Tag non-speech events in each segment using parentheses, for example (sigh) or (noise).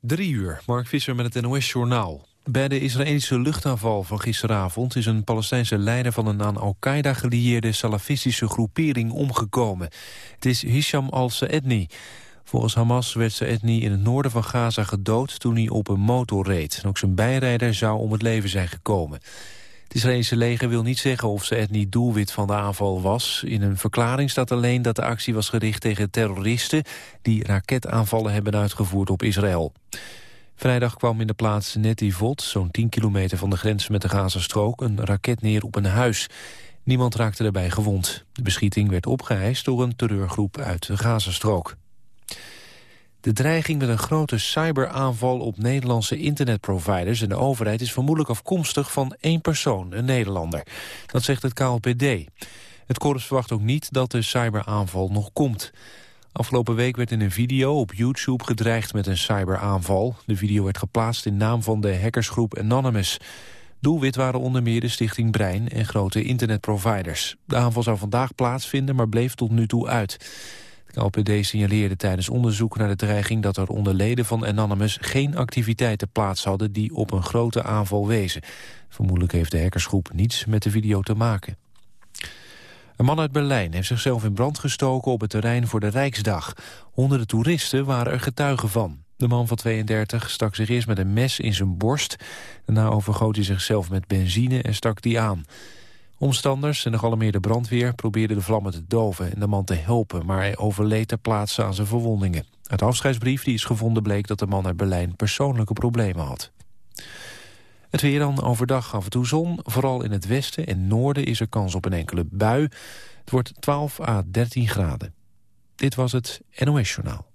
Drie uur, Mark Visser met het NOS-journaal. Bij de Israëlische luchtaanval van gisteravond is een Palestijnse leider van een aan Al-Qaeda gelieerde salafistische groepering omgekomen. Het is Hisham al-Saedni. Volgens Hamas werd Saedni in het noorden van Gaza gedood toen hij op een motor reed. ook zijn bijrijder zou om het leven zijn gekomen. Het Israëlische leger wil niet zeggen of Saedni doelwit van de aanval was. In een verklaring staat alleen dat de actie was gericht tegen terroristen... die raketaanvallen hebben uitgevoerd op Israël. Vrijdag kwam in de plaats Netivot, zo'n 10 kilometer van de grens met de Gazastrook, een raket neer op een huis. Niemand raakte daarbij gewond. De beschieting werd opgeëist door een terreurgroep uit de Gazastrook. De dreiging met een grote cyberaanval op Nederlandse internetproviders en de overheid is vermoedelijk afkomstig van één persoon, een Nederlander. Dat zegt het KLPD. Het korps verwacht ook niet dat de cyberaanval nog komt. Afgelopen week werd in een video op YouTube gedreigd met een cyberaanval. De video werd geplaatst in naam van de hackersgroep Anonymous. Doelwit waren onder meer de stichting Brein en grote internetproviders. De aanval zou vandaag plaatsvinden, maar bleef tot nu toe uit. De signaleerde tijdens onderzoek naar de dreiging... dat er onder leden van Anonymous geen activiteiten plaats hadden... die op een grote aanval wezen. Vermoedelijk heeft de hackersgroep niets met de video te maken. Een man uit Berlijn heeft zichzelf in brand gestoken op het terrein voor de Rijksdag. Honderden toeristen waren er getuigen van. De man van 32 stak zich eerst met een mes in zijn borst. Daarna overgoot hij zichzelf met benzine en stak die aan. Omstanders en de brandweer probeerden de vlammen te doven... en de man te helpen, maar hij overleed ter plaatse aan zijn verwondingen. Uit afscheidsbrief die is gevonden bleek dat de man uit Berlijn persoonlijke problemen had. Het weer dan overdag af en toe zon. Vooral in het westen en noorden is er kans op een enkele bui. Het wordt 12 à 13 graden. Dit was het NOS Journaal.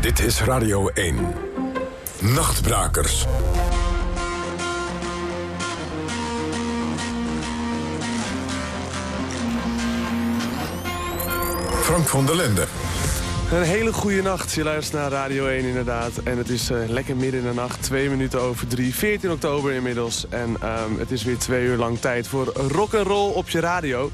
Dit is Radio 1. Nachtbrakers. Frank van der Linden. Een hele goede nacht. Je luistert naar Radio 1 inderdaad. En het is uh, lekker midden in de nacht. Twee minuten over drie. 14 oktober inmiddels. En um, het is weer twee uur lang tijd voor rock and roll op je radio.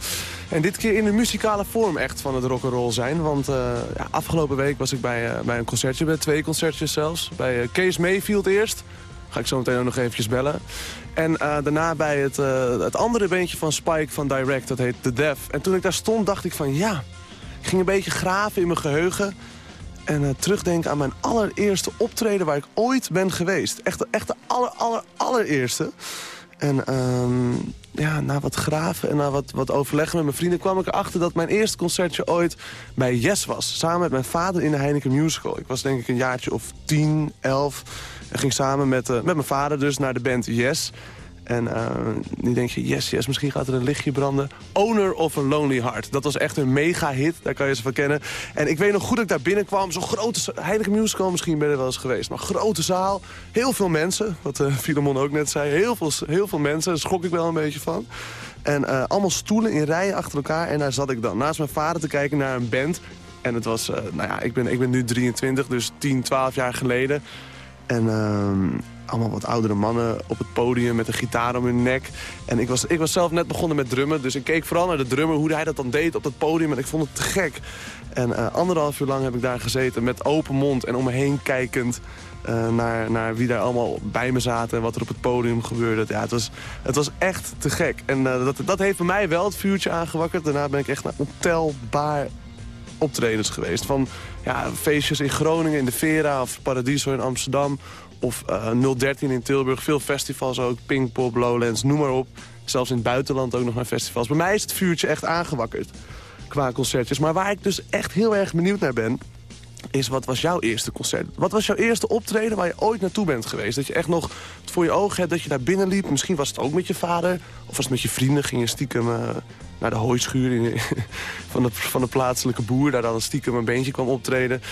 En dit keer in de muzikale vorm echt van het rock and roll zijn. Want uh, ja, afgelopen week was ik bij, uh, bij een concertje. Bij twee concertjes zelfs. Bij uh, Kees Mayfield eerst. Ga ik zo meteen ook nog eventjes bellen. En daarna bij het, het andere beentje van Spike van Direct. Dat heet The Def. En toen ik daar stond dacht ik van ja... Ik ging een beetje graven in mijn geheugen. En terugdenken aan mijn allereerste optreden waar ik ooit ben geweest. Echt, echt de aller, aller, allereerste. En um, ja, na wat graven en na wat, wat overleggen met mijn vrienden... kwam ik erachter dat mijn eerste concertje ooit bij Yes was. Samen met mijn vader in de Heineken Musical. Ik was denk ik een jaartje of tien, elf. En ging samen met, uh, met mijn vader dus naar de band Yes... En uh, nu denk je, yes, yes, misschien gaat er een lichtje branden. Owner of a Lonely Heart. Dat was echt een mega hit, daar kan je ze van kennen. En ik weet nog goed dat ik daar binnenkwam. Zo'n grote Heineken Musical, misschien ben er wel eens geweest. Maar grote zaal, heel veel mensen. Wat uh, Filemon ook net zei. Heel veel, heel veel mensen, daar schrok ik wel een beetje van. En uh, allemaal stoelen in rijen achter elkaar. En daar zat ik dan naast mijn vader te kijken naar een band. En het was, nou ja, ik ben, ik ben nu 23, dus 10, 12 jaar geleden. En uh, allemaal wat oudere mannen op het podium met een gitaar om hun nek. En ik was, ik was zelf net begonnen met drummen, dus ik keek vooral naar de drummer... hoe hij dat dan deed op dat podium en ik vond het te gek. En uh, anderhalf uur lang heb ik daar gezeten met open mond en om me heen kijkend... Uh, naar, naar wie daar allemaal bij me zaten en wat er op het podium gebeurde. Ja, het, was, het was echt te gek. En uh, dat, dat heeft bij mij wel het vuurtje aangewakkerd. Daarna ben ik echt naar ontelbaar optredens geweest. Van ja, feestjes in Groningen, in de Vera of Paradiso in Amsterdam. Of uh, 013 in Tilburg. Veel festivals ook. Pinkpop, Lowlands, noem maar op. Zelfs in het buitenland ook nog naar festivals. Bij mij is het vuurtje echt aangewakkerd qua concertjes. Maar waar ik dus echt heel erg benieuwd naar ben is wat was jouw eerste concert? Wat was jouw eerste optreden waar je ooit naartoe bent geweest? Dat je echt nog voor je ogen hebt dat je daar binnen liep. Misschien was het ook met je vader. Of was het met je vrienden? Ging je stiekem uh, naar de hooischuur (laughs) van, de, van de plaatselijke boer. Daar dan stiekem een beentje kwam optreden.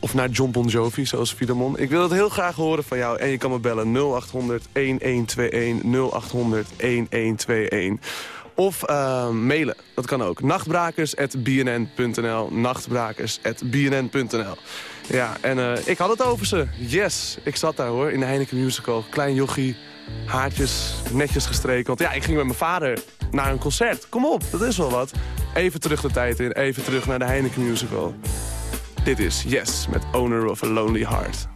Of naar John Bon Jovi, zoals Filemon. Ik wil het heel graag horen van jou. En je kan me bellen 0800 1121 0800 1121. Of uh, mailen, dat kan ook. Nachtbrakers.bnn.nl Nachtbrakers.bnn.nl Ja, en uh, ik had het over ze. Yes, ik zat daar hoor, in de Heineken Musical. Klein jochie, haartjes, netjes gestreken. Want ja, ik ging met mijn vader naar een concert. Kom op, dat is wel wat. Even terug de tijd in, even terug naar de Heineken Musical. Dit is Yes met Owner of a Lonely Heart.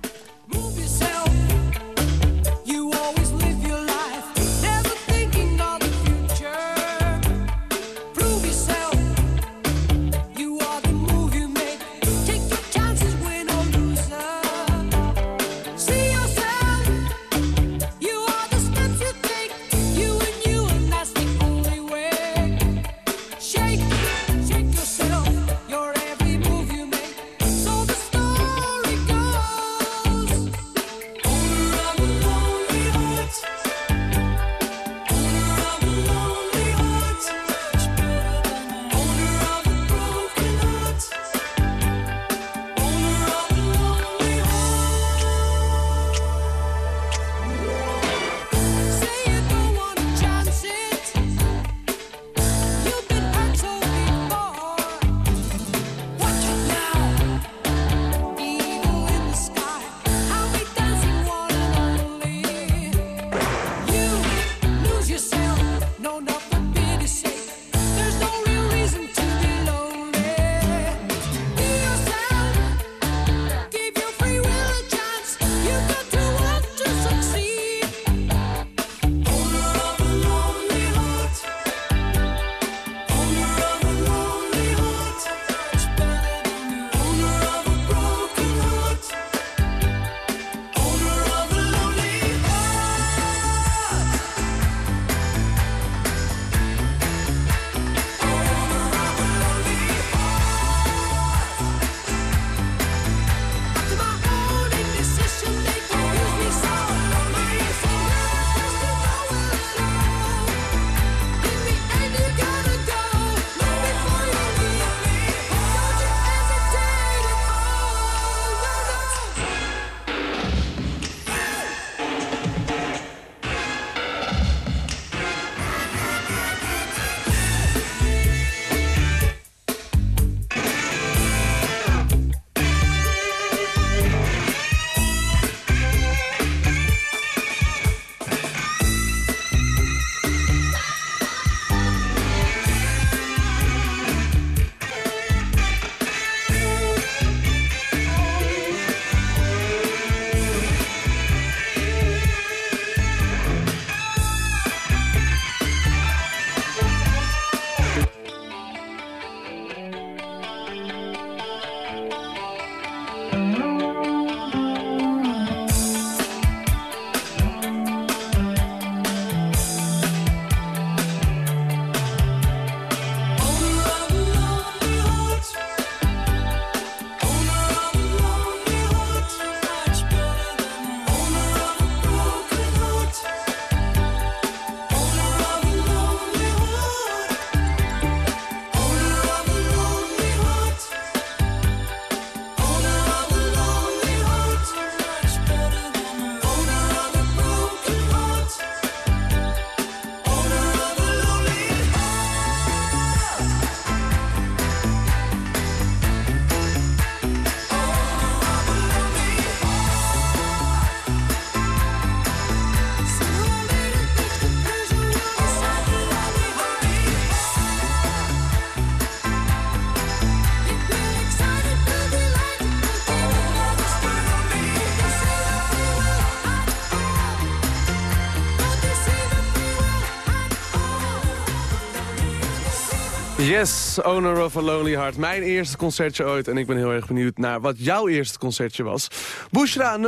Yes, Owner of a Lonely Heart. Mijn eerste concertje ooit. En ik ben heel erg benieuwd naar wat jouw eerste concertje was. Bushra 0800-1121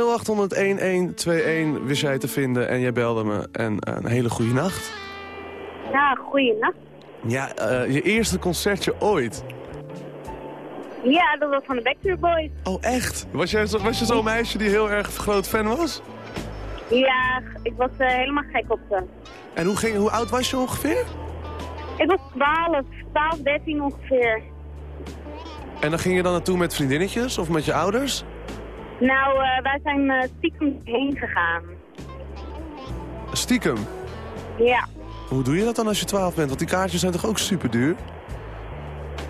wist jij te vinden en jij belde me. En uh, een hele goede nacht. Ja, goede nacht. Ja, uh, je eerste concertje ooit. Ja, dat was van de Backstreet Boys. Oh, echt? Was jij, was je zo'n meisje die heel erg groot fan was? Ja, ik was uh, helemaal gek op ze. En hoe, ging, hoe oud was je ongeveer? Ik was 12, 12, 13 ongeveer. En dan ging je dan naartoe met vriendinnetjes of met je ouders? Nou, uh, wij zijn uh, stiekem heen gegaan. Stiekem? Ja. Hoe doe je dat dan als je 12 bent? Want die kaartjes zijn toch ook super duur?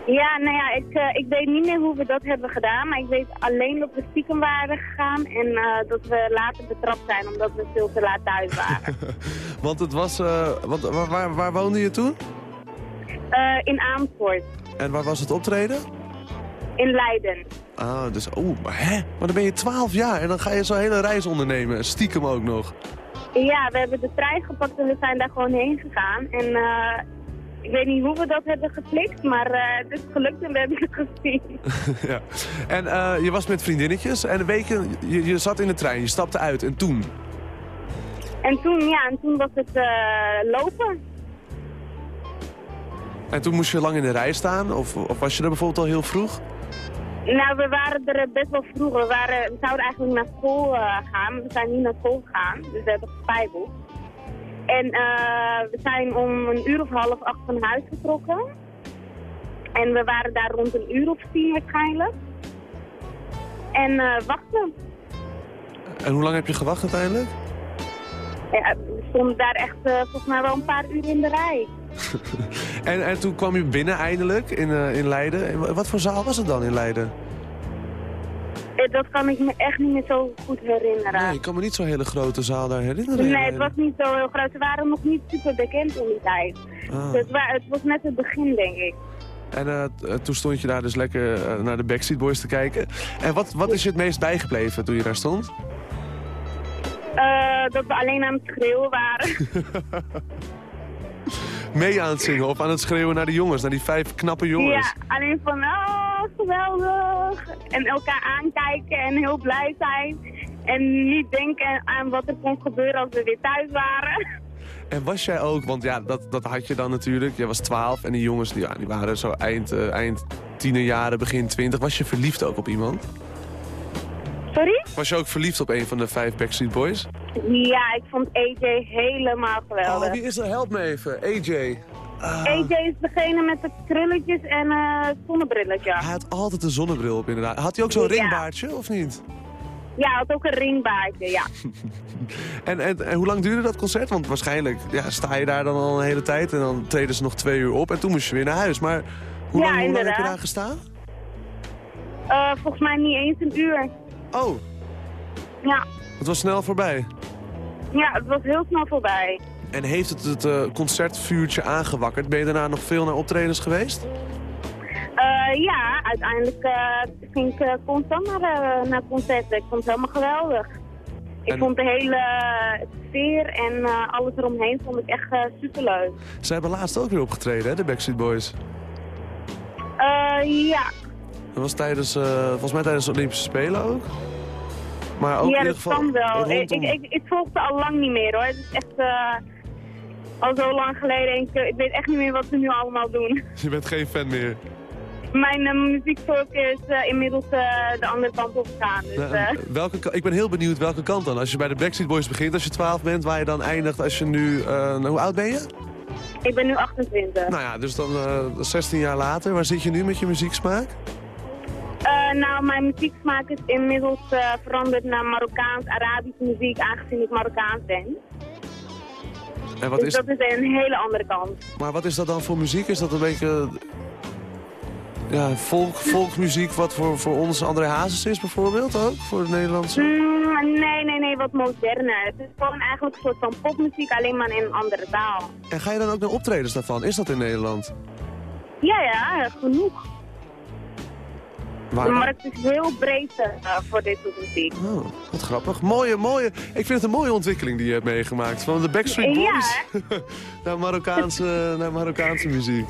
Ja, nou ja, ik, uh, ik weet niet meer hoe we dat hebben gedaan. Maar ik weet alleen dat we stiekem waren gegaan en dat we later betrapt zijn omdat we veel te laat thuis waren. (laughs) want het was... waar, waar, waar woonde je toen? Eh, in Amersfoort. En waar was het optreden? In Leiden. Ah, dus, oeh, maar hè? Maar dan ben je 12 jaar en dan ga je zo'n hele reis ondernemen. Stiekem ook nog. Ja, we hebben de trein gepakt en we zijn daar gewoon heen gegaan. En eh, ik weet niet hoe we dat hebben geflikt, maar eh, het is gelukt en we hebben het gezien. (laughs) (laughs) ja. En je was met vriendinnetjes en een week, je, je zat in de trein, je stapte uit en toen? En toen, ja, en toen was het lopen. En toen moest je lang in de rij staan? Of, of was je er bijvoorbeeld al heel vroeg? Nou, we waren er best wel vroeg. We, waren, we zouden eigenlijk naar school eh, gaan. We zijn niet naar school gegaan, dus we hebben gespijbeld. En eh, we zijn om een uur of half acht van huis getrokken. En we waren daar rond een uur of tien waarschijnlijk. En eh, wachten. En hoe lang heb je gewacht uiteindelijk? Ja, we stonden daar echt volgens mij wel een paar uur in de rij. (laughs) En, en toen kwam je binnen eindelijk in, eh, in Leiden. En wa- wat voor zaal was het dan in Leiden? Eh, Dat kan ik me echt niet meer zo goed herinneren. Nee, ik kan me niet zo'n hele grote zaal daar herinneren. in Nee, het was niet zo heel groot. Ze waren nog niet super bekend in die tijd. Ah. Dus het, wa- het was net het begin, denk ik. En eh, toen stond je daar dus lekker naar de Backstreet Boys te kijken. En wat, wat is je het meest bijgebleven toen je daar stond? Dat we alleen aan het schreeuwen waren. (laughs) Mee aan het zingen of aan het schreeuwen naar de jongens, naar die vijf knappe jongens. ja, alleen van, oh, geweldig. En elkaar aankijken en heel blij zijn. En niet denken aan wat er kon gebeuren als we weer thuis waren. En was jij ook, want ja, dat, dat had je dan natuurlijk. Jij was 12 en die jongens die, ja, die waren zo eind, eh, eind tienerjaren, begin 20. Was je verliefd ook op iemand? Sorry? Was je ook verliefd op een van de vijf Backstreet Boys? Ja, ik vond AJ helemaal geweldig. Oh, wie is er? Help me even. AJ. AJ is degene met de krulletjes en eh zonnebrilletje. Hij had altijd een zonnebril op inderdaad. Had hij ook zo'n Ja. ringbaardje of niet? Ja, hij had ook een ringbaardje, ja. (laughs) En, en, en hoe lang duurde dat concert? Want waarschijnlijk ja, sta je daar dan al een hele tijd en dan treden ze nog twee uur op en toen moest je weer naar huis. Maar hoe, Ja, lang, hoe lang heb je daar gestaan? Eh, volgens mij niet eens een uur. Oh, Ja. het was snel voorbij. ja, het was heel snel voorbij. En heeft het het eh, concertvuurtje aangewakkerd? Ben je daarna nog veel naar optredens geweest? Eh, ja, uiteindelijk eh, ging ik constant naar, naar concerten. Ik vond het helemaal geweldig. Ik En- vond de hele sfeer en alles eromheen vond ik echt superleuk. Ze hebben laatst ook weer opgetreden, hè, de Backstreet Boys. Ja, Dat was tijdens, eh, volgens mij tijdens de Olympische Spelen ook. Maar ook ja in ieder dat geval kan wel. Ik, rondom- ik, ik, ik volg ze al lang niet meer hoor. Het is echt eh, al zo lang geleden. Ik, ik weet echt niet meer wat ze nu allemaal doen. (laughs) Je bent geen fan meer. Mijn uh, muziekvolk is eh, inmiddels eh, de andere kant op gegaan. Dus, Nou, eh, welke, ik ben heel benieuwd welke kant dan. Als je bij de Backstreet Boys begint als je 12 bent, waar je dan eindigt als je nu... eh, nou, hoe oud ben je? ik ben nu 28. Nou ja, dus dan eh, 16 jaar later. Waar zit je nu met je muzieksmaak? Eh, nou, mijn muzieksmaak is inmiddels eh, veranderd naar Marokkaans-Arabische muziek, aangezien ik Marokkaans ben. En wat dus is, dat is een hele andere kant. maar wat is dat dan voor muziek? Is dat een beetje... Ja, volk, volksmuziek wat voor, voor ons André Hazes is bijvoorbeeld ook? Voor de Nederlandse? Mm, nee, nee, nee, wat moderner. Het is gewoon eigenlijk een soort van popmuziek, alleen maar in een andere taal. En ga je dan ook naar optredens daarvan? Is dat in Nederland? Ja, ja, genoeg. Waar dan? markt is heel breed eh, voor dit soort muziek. Oh, wat grappig. Mooie, mooie. Ik vind het een mooie ontwikkeling die je hebt meegemaakt. Van de Backstreet Ja, Boys (laughs) naar, Marokkaanse, naar Marokkaanse muziek.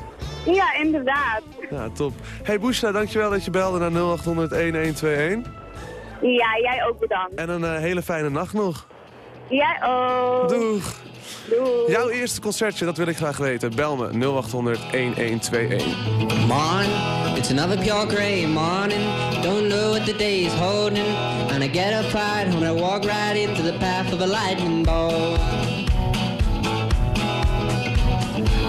Ja, inderdaad. Ja, top. Hey Bushra, dankjewel dat je belde naar 0800 1121. Ja, jij ook bedankt. En een eh, hele fijne nacht nog. Jij ook. Doeg. Doei. Jouw eerste concertje, dat wil ik graag weten. Bel me 0800 1121. Morning, it's another pure gray morning. Don't know what the day is holding. And I get up right when I walk right into the path of a lightning bolt.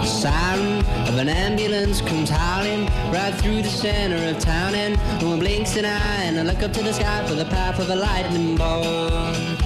The siren of an ambulance comes howling right through the center of town. And one blinks an eye, and I look up to the sky for the path of a lightning bolt.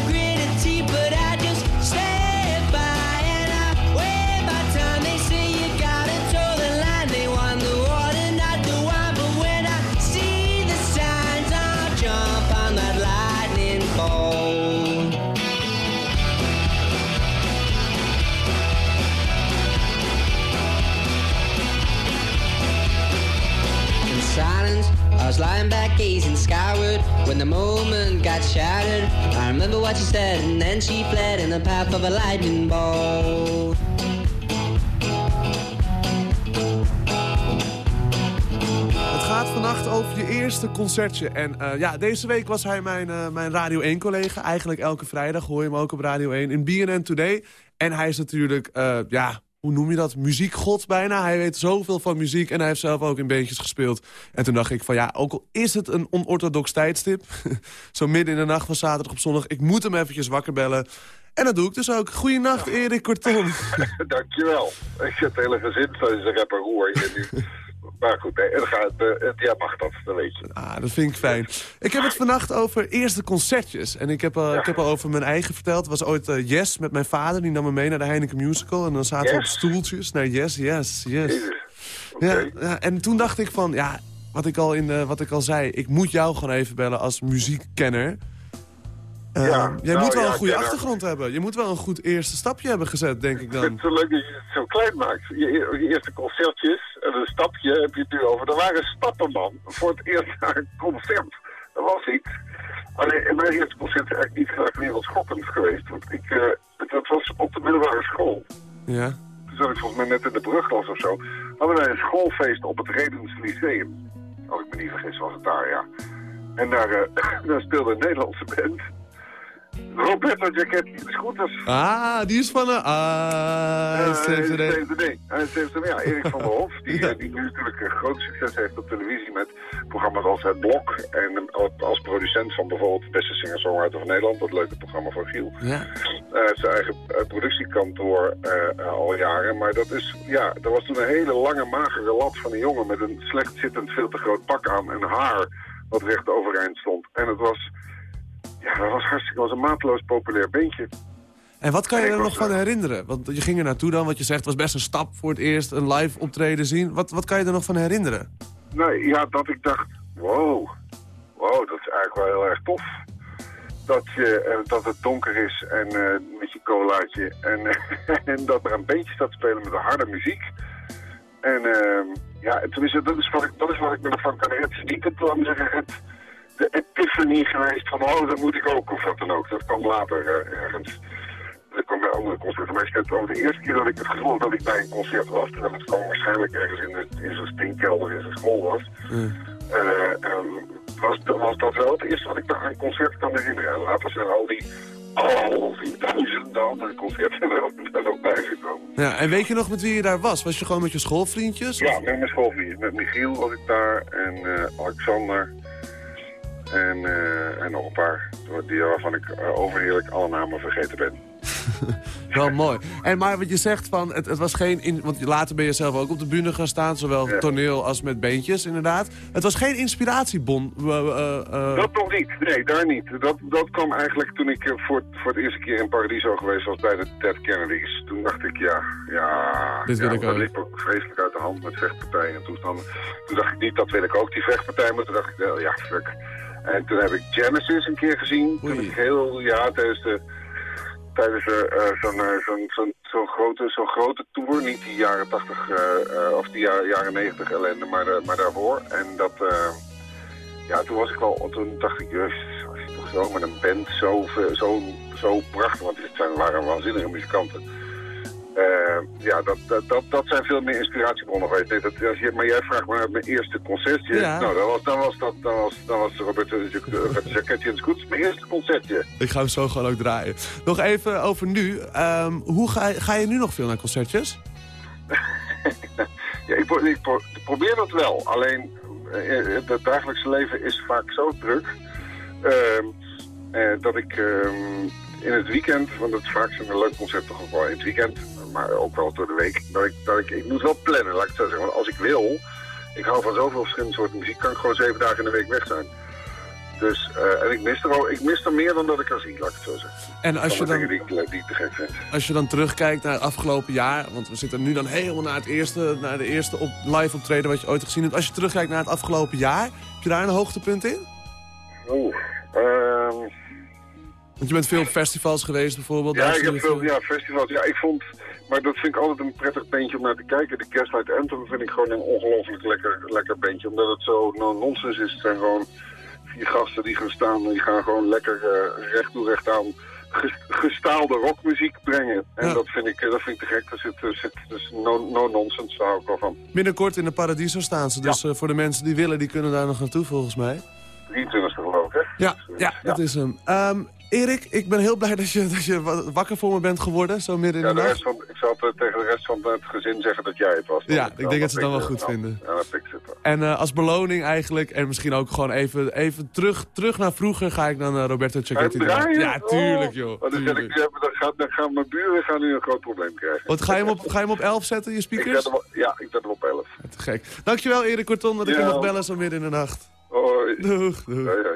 when the moment got shattered. I remember what she said, and then she fled in the path of a lightning. Het gaat vannacht over je eerste concertje. En eh, ja, deze week was hij mijn, eh, mijn Radio 1-collega. Eigenlijk elke vrijdag hoor je hem ook op Radio 1 in BNN Today. En hij is natuurlijk, eh, ja, hoe noem je dat? Muziekgod bijna. Hij weet zoveel van muziek en hij heeft zelf ook in beentjes gespeeld. En toen dacht ik van ja, ook al is het een onorthodox tijdstip... (laughs) zo midden in de nacht van zaterdag op zondag... ik moet hem eventjes wakker bellen... En dat doe ik dus ook. Goeienacht, Erik Korton. (laughs) Dankjewel. Ik zit het hele gezin tijdens de rapper hoor je nu. (laughs) Maar goed, nee, het gaat, eh, het, ja, mag dat, dat weet je. Ah, dat vind ik fijn. Ik heb het vannacht over eerste concertjes. En ik heb, al, ik heb al over mijn eigen verteld. Het was ooit eh, Yes met mijn vader. Die nam me mee naar de Heineken Musical. En dan zaten we op stoeltjes. naar Yes, yes, yes. Ja, en toen dacht ik van, ja, wat ik, al in de, wat ik al zei... ik moet jou gewoon even bellen als muziekkenner. Ja, jij nou moet wel ja, een goede achtergrond hebben. Je moet wel een goed eerste stapje hebben gezet, denk ik Ik dan. vind het zo leuk dat je het zo klein maakt. Je, je eerste concertjes en een stapje heb je het nu over. Er waren stappen, man. Voor het eerst naar (laughs) een concert. Dat was iets. Alleen, in mijn eerste concert is eigenlijk niet heel erg wereldschokkend geweest. Want ik, eh, dat was op de middelbare school. Ja. Toen zat ik volgens mij net in de brugklas of zo. Hadden wij een schoolfeest op het Redens Lyceum. Als ik me niet vergis was het daar, ja. En daar, eh, (laughs) daar speelde een Nederlandse band. Roberto Giacchetti, de scooters. Ah, die is van... een ah, Uh, CFCD. CFD. CFD, ja, Erik van der Hof, die, (laughs) eh, die nu natuurlijk een groot succes heeft op televisie met programma's als Het Blok. En eh, als producent van bijvoorbeeld de beste singer-songwriter van Nederland, dat leuke programma van Giel. Ja. Eh, zijn eigen productiekantoor al jaren. Maar dat is, ja, er was toen een hele lange magere lat van een jongen met een slecht zittend veel te groot pak aan en haar wat recht overeind stond. En het was, ja, dat was hartstikke, was een mateloos populair beentje. En wat kan je er nog van eh, herinneren? Want je ging er naartoe dan, wat je zegt, was best een stap voor het eerst een live optreden zien. Wat, wat kan je er nog van herinneren? Nee, ja, dat ik dacht, wow, wow, dat is eigenlijk wel heel erg tof. Dat, je, eh, dat het donker is en eh, met je colaatje en, (laughs) en dat er een beentje staat te spelen met een harde muziek. En ehm, ja, tenminste, dat is, wat ik, dat is wat ik me ervan kan herinneren. Het is niet het, laat me zeggen, het, de epiphany geweest van, oh, dat moet ik ook, of wat dan ook. Dat kwam later eh, ergens. Dat kwam bij andere concerten. Maar ik heb over de eerste keer dat ik het gevoel dat ik bij een concert was, terwijl het gewoon waarschijnlijk ergens in, de, in zo'n stinkkelder in zijn school was, ehm, was, was dat wel het eerste wat ik aan een concert kan herinneren. En later zijn al die, al die duizenden andere concerten er ook, ook bij gekomen. Ja, en weet je nog met wie je daar was? Was je gewoon met je schoolvriendjes? Ja, met mijn schoolvrienden. Met Michiel was ik daar en eh, Alexander. En, eh, en nog een paar, die, waarvan ik eh, overheerlijk alle namen vergeten ben. (laughs) Wel mooi. En maar wat je zegt van, het, het was geen... In, want later ben je zelf ook op de bühne gaan staan, zowel Ja. toneel als met beentjes, inderdaad. Het was geen inspiratiebon. eh, Dat nog niet, nee, daar niet. Dat, dat kwam eigenlijk toen ik voor, voor de eerste keer in Paradiso geweest was bij de Dead Kennedys. Toen dacht ik, ja, ja, Dit wil ja, ik dat ook. liep ook vreselijk uit de hand met vechtpartijen en toestanden. Toen dacht ik niet, dat wil ik ook, die vechtpartij, maar toen dacht ik, ja, fuck. En toen heb ik Genesis een keer gezien. Toen ik heel, ja, tijdens de tijdens eh, zo'n eh, zo'n zo'n zo'n grote, zo'n grote tour. Niet die jaren 80 eh, eh, of die jaren, jaren 90 ellende, maar, maar daarvoor. En dat, ja, toen was ik wel, toen dacht ik, jezus, als je toch zo met een band zo, zo, zo prachtig, want het zijn, waren waanzinnige muzikanten. Eh, ja, dat, dat, dat, dat zijn veel meer inspiratiebronnen geweest. Dat, als je, maar jij vraagt me mijn eerste concertje. Ja. Nou, dan was, dan was, dat, dan was, dan was Roberto Jacquetti en Scoots mijn eerste concertje. Ik ga hem zo gewoon ook draaien. Nog even over nu. Ehm, hoe ga, je- ga je nu nog veel naar concertjes? (laughs) Ja, ik, pro- ik pro- probeer dat wel. Alleen eh, het dagelijkse leven is vaak zo druk ehm, eh, dat ik ehm, in het weekend, want het is vaak zijn een leuk concert toch wel in het weekend, maar ook wel door de week, dat ik, dat ik, ik moet wel plannen, laat ik het zo zeggen. Want als ik wil, ik hou van zoveel verschillende soorten muziek, kan ik gewoon zeven dagen in de week weg zijn. Dus, eh, en ik mis, er al, ik mis er meer dan dat ik er zie, laat ik het zo zeggen. En als je dan, die ik, die ik te gek vind. als je dan terugkijkt naar het afgelopen jaar... want we zitten nu dan helemaal naar, het eerste, naar de eerste op, live optreden wat je ooit gezien hebt. Als je terugkijkt naar het afgelopen jaar, heb je daar een hoogtepunt in? Oeh, ehm, Want je bent veel op festivals geweest bijvoorbeeld. Ja, ik heb veel ja, festivals. Ja, ik vond, maar dat vind ik altijd een prettig bandje om naar te kijken. De Gaslight Anthem vind ik gewoon een ongelooflijk lekker, lekker bandje. Omdat het zo no-nonsense is. Het zijn gewoon vier gasten die gaan staan. en Die gaan gewoon lekker eh, recht toe recht aan ges- gestaalde rockmuziek brengen. En Ja. dat, vind ik, eh, dat vind ik te gek. Er zit, er zit dus no- no-nonsense, daar hou ik wel van. Binnenkort in de Paradiso staan ze. Dus eh, voor de mensen die willen, die kunnen daar nog naartoe volgens mij. 23 geloof ik, hè? Ja, Dus, eh, ja, dat is hem. Ehm, Erik, ik ben heel blij dat je, dat je wa- wakker voor me bent geworden, zo midden in Ja, de de nacht. rest van, ik zal het, eh, tegen de rest van het gezin zeggen dat jij het was. Ja, ik denk dat ze het dan wel goed vinden. Ja, dat ik het. En eh, als beloning eigenlijk, en misschien ook gewoon even, even terug, terug naar vroeger, ga ik dan eh, Roberto draaien. draaien? Ja, tuurlijk Oh. joh. Oh, dan, ik, tuurlijk. dan, gaan, dan gaan mijn buren gaan nu een groot probleem krijgen. Wat, ga je, hem op, ga je hem op 11 zetten, je Ik speakers? zet hem op, ja, ik zet hem op 11. Te gek. Dankjewel Erik Korton dat ik Ja. je mocht bellen zo midden in de nacht. Hoi. Doeg, doeg. Hoi, hoi.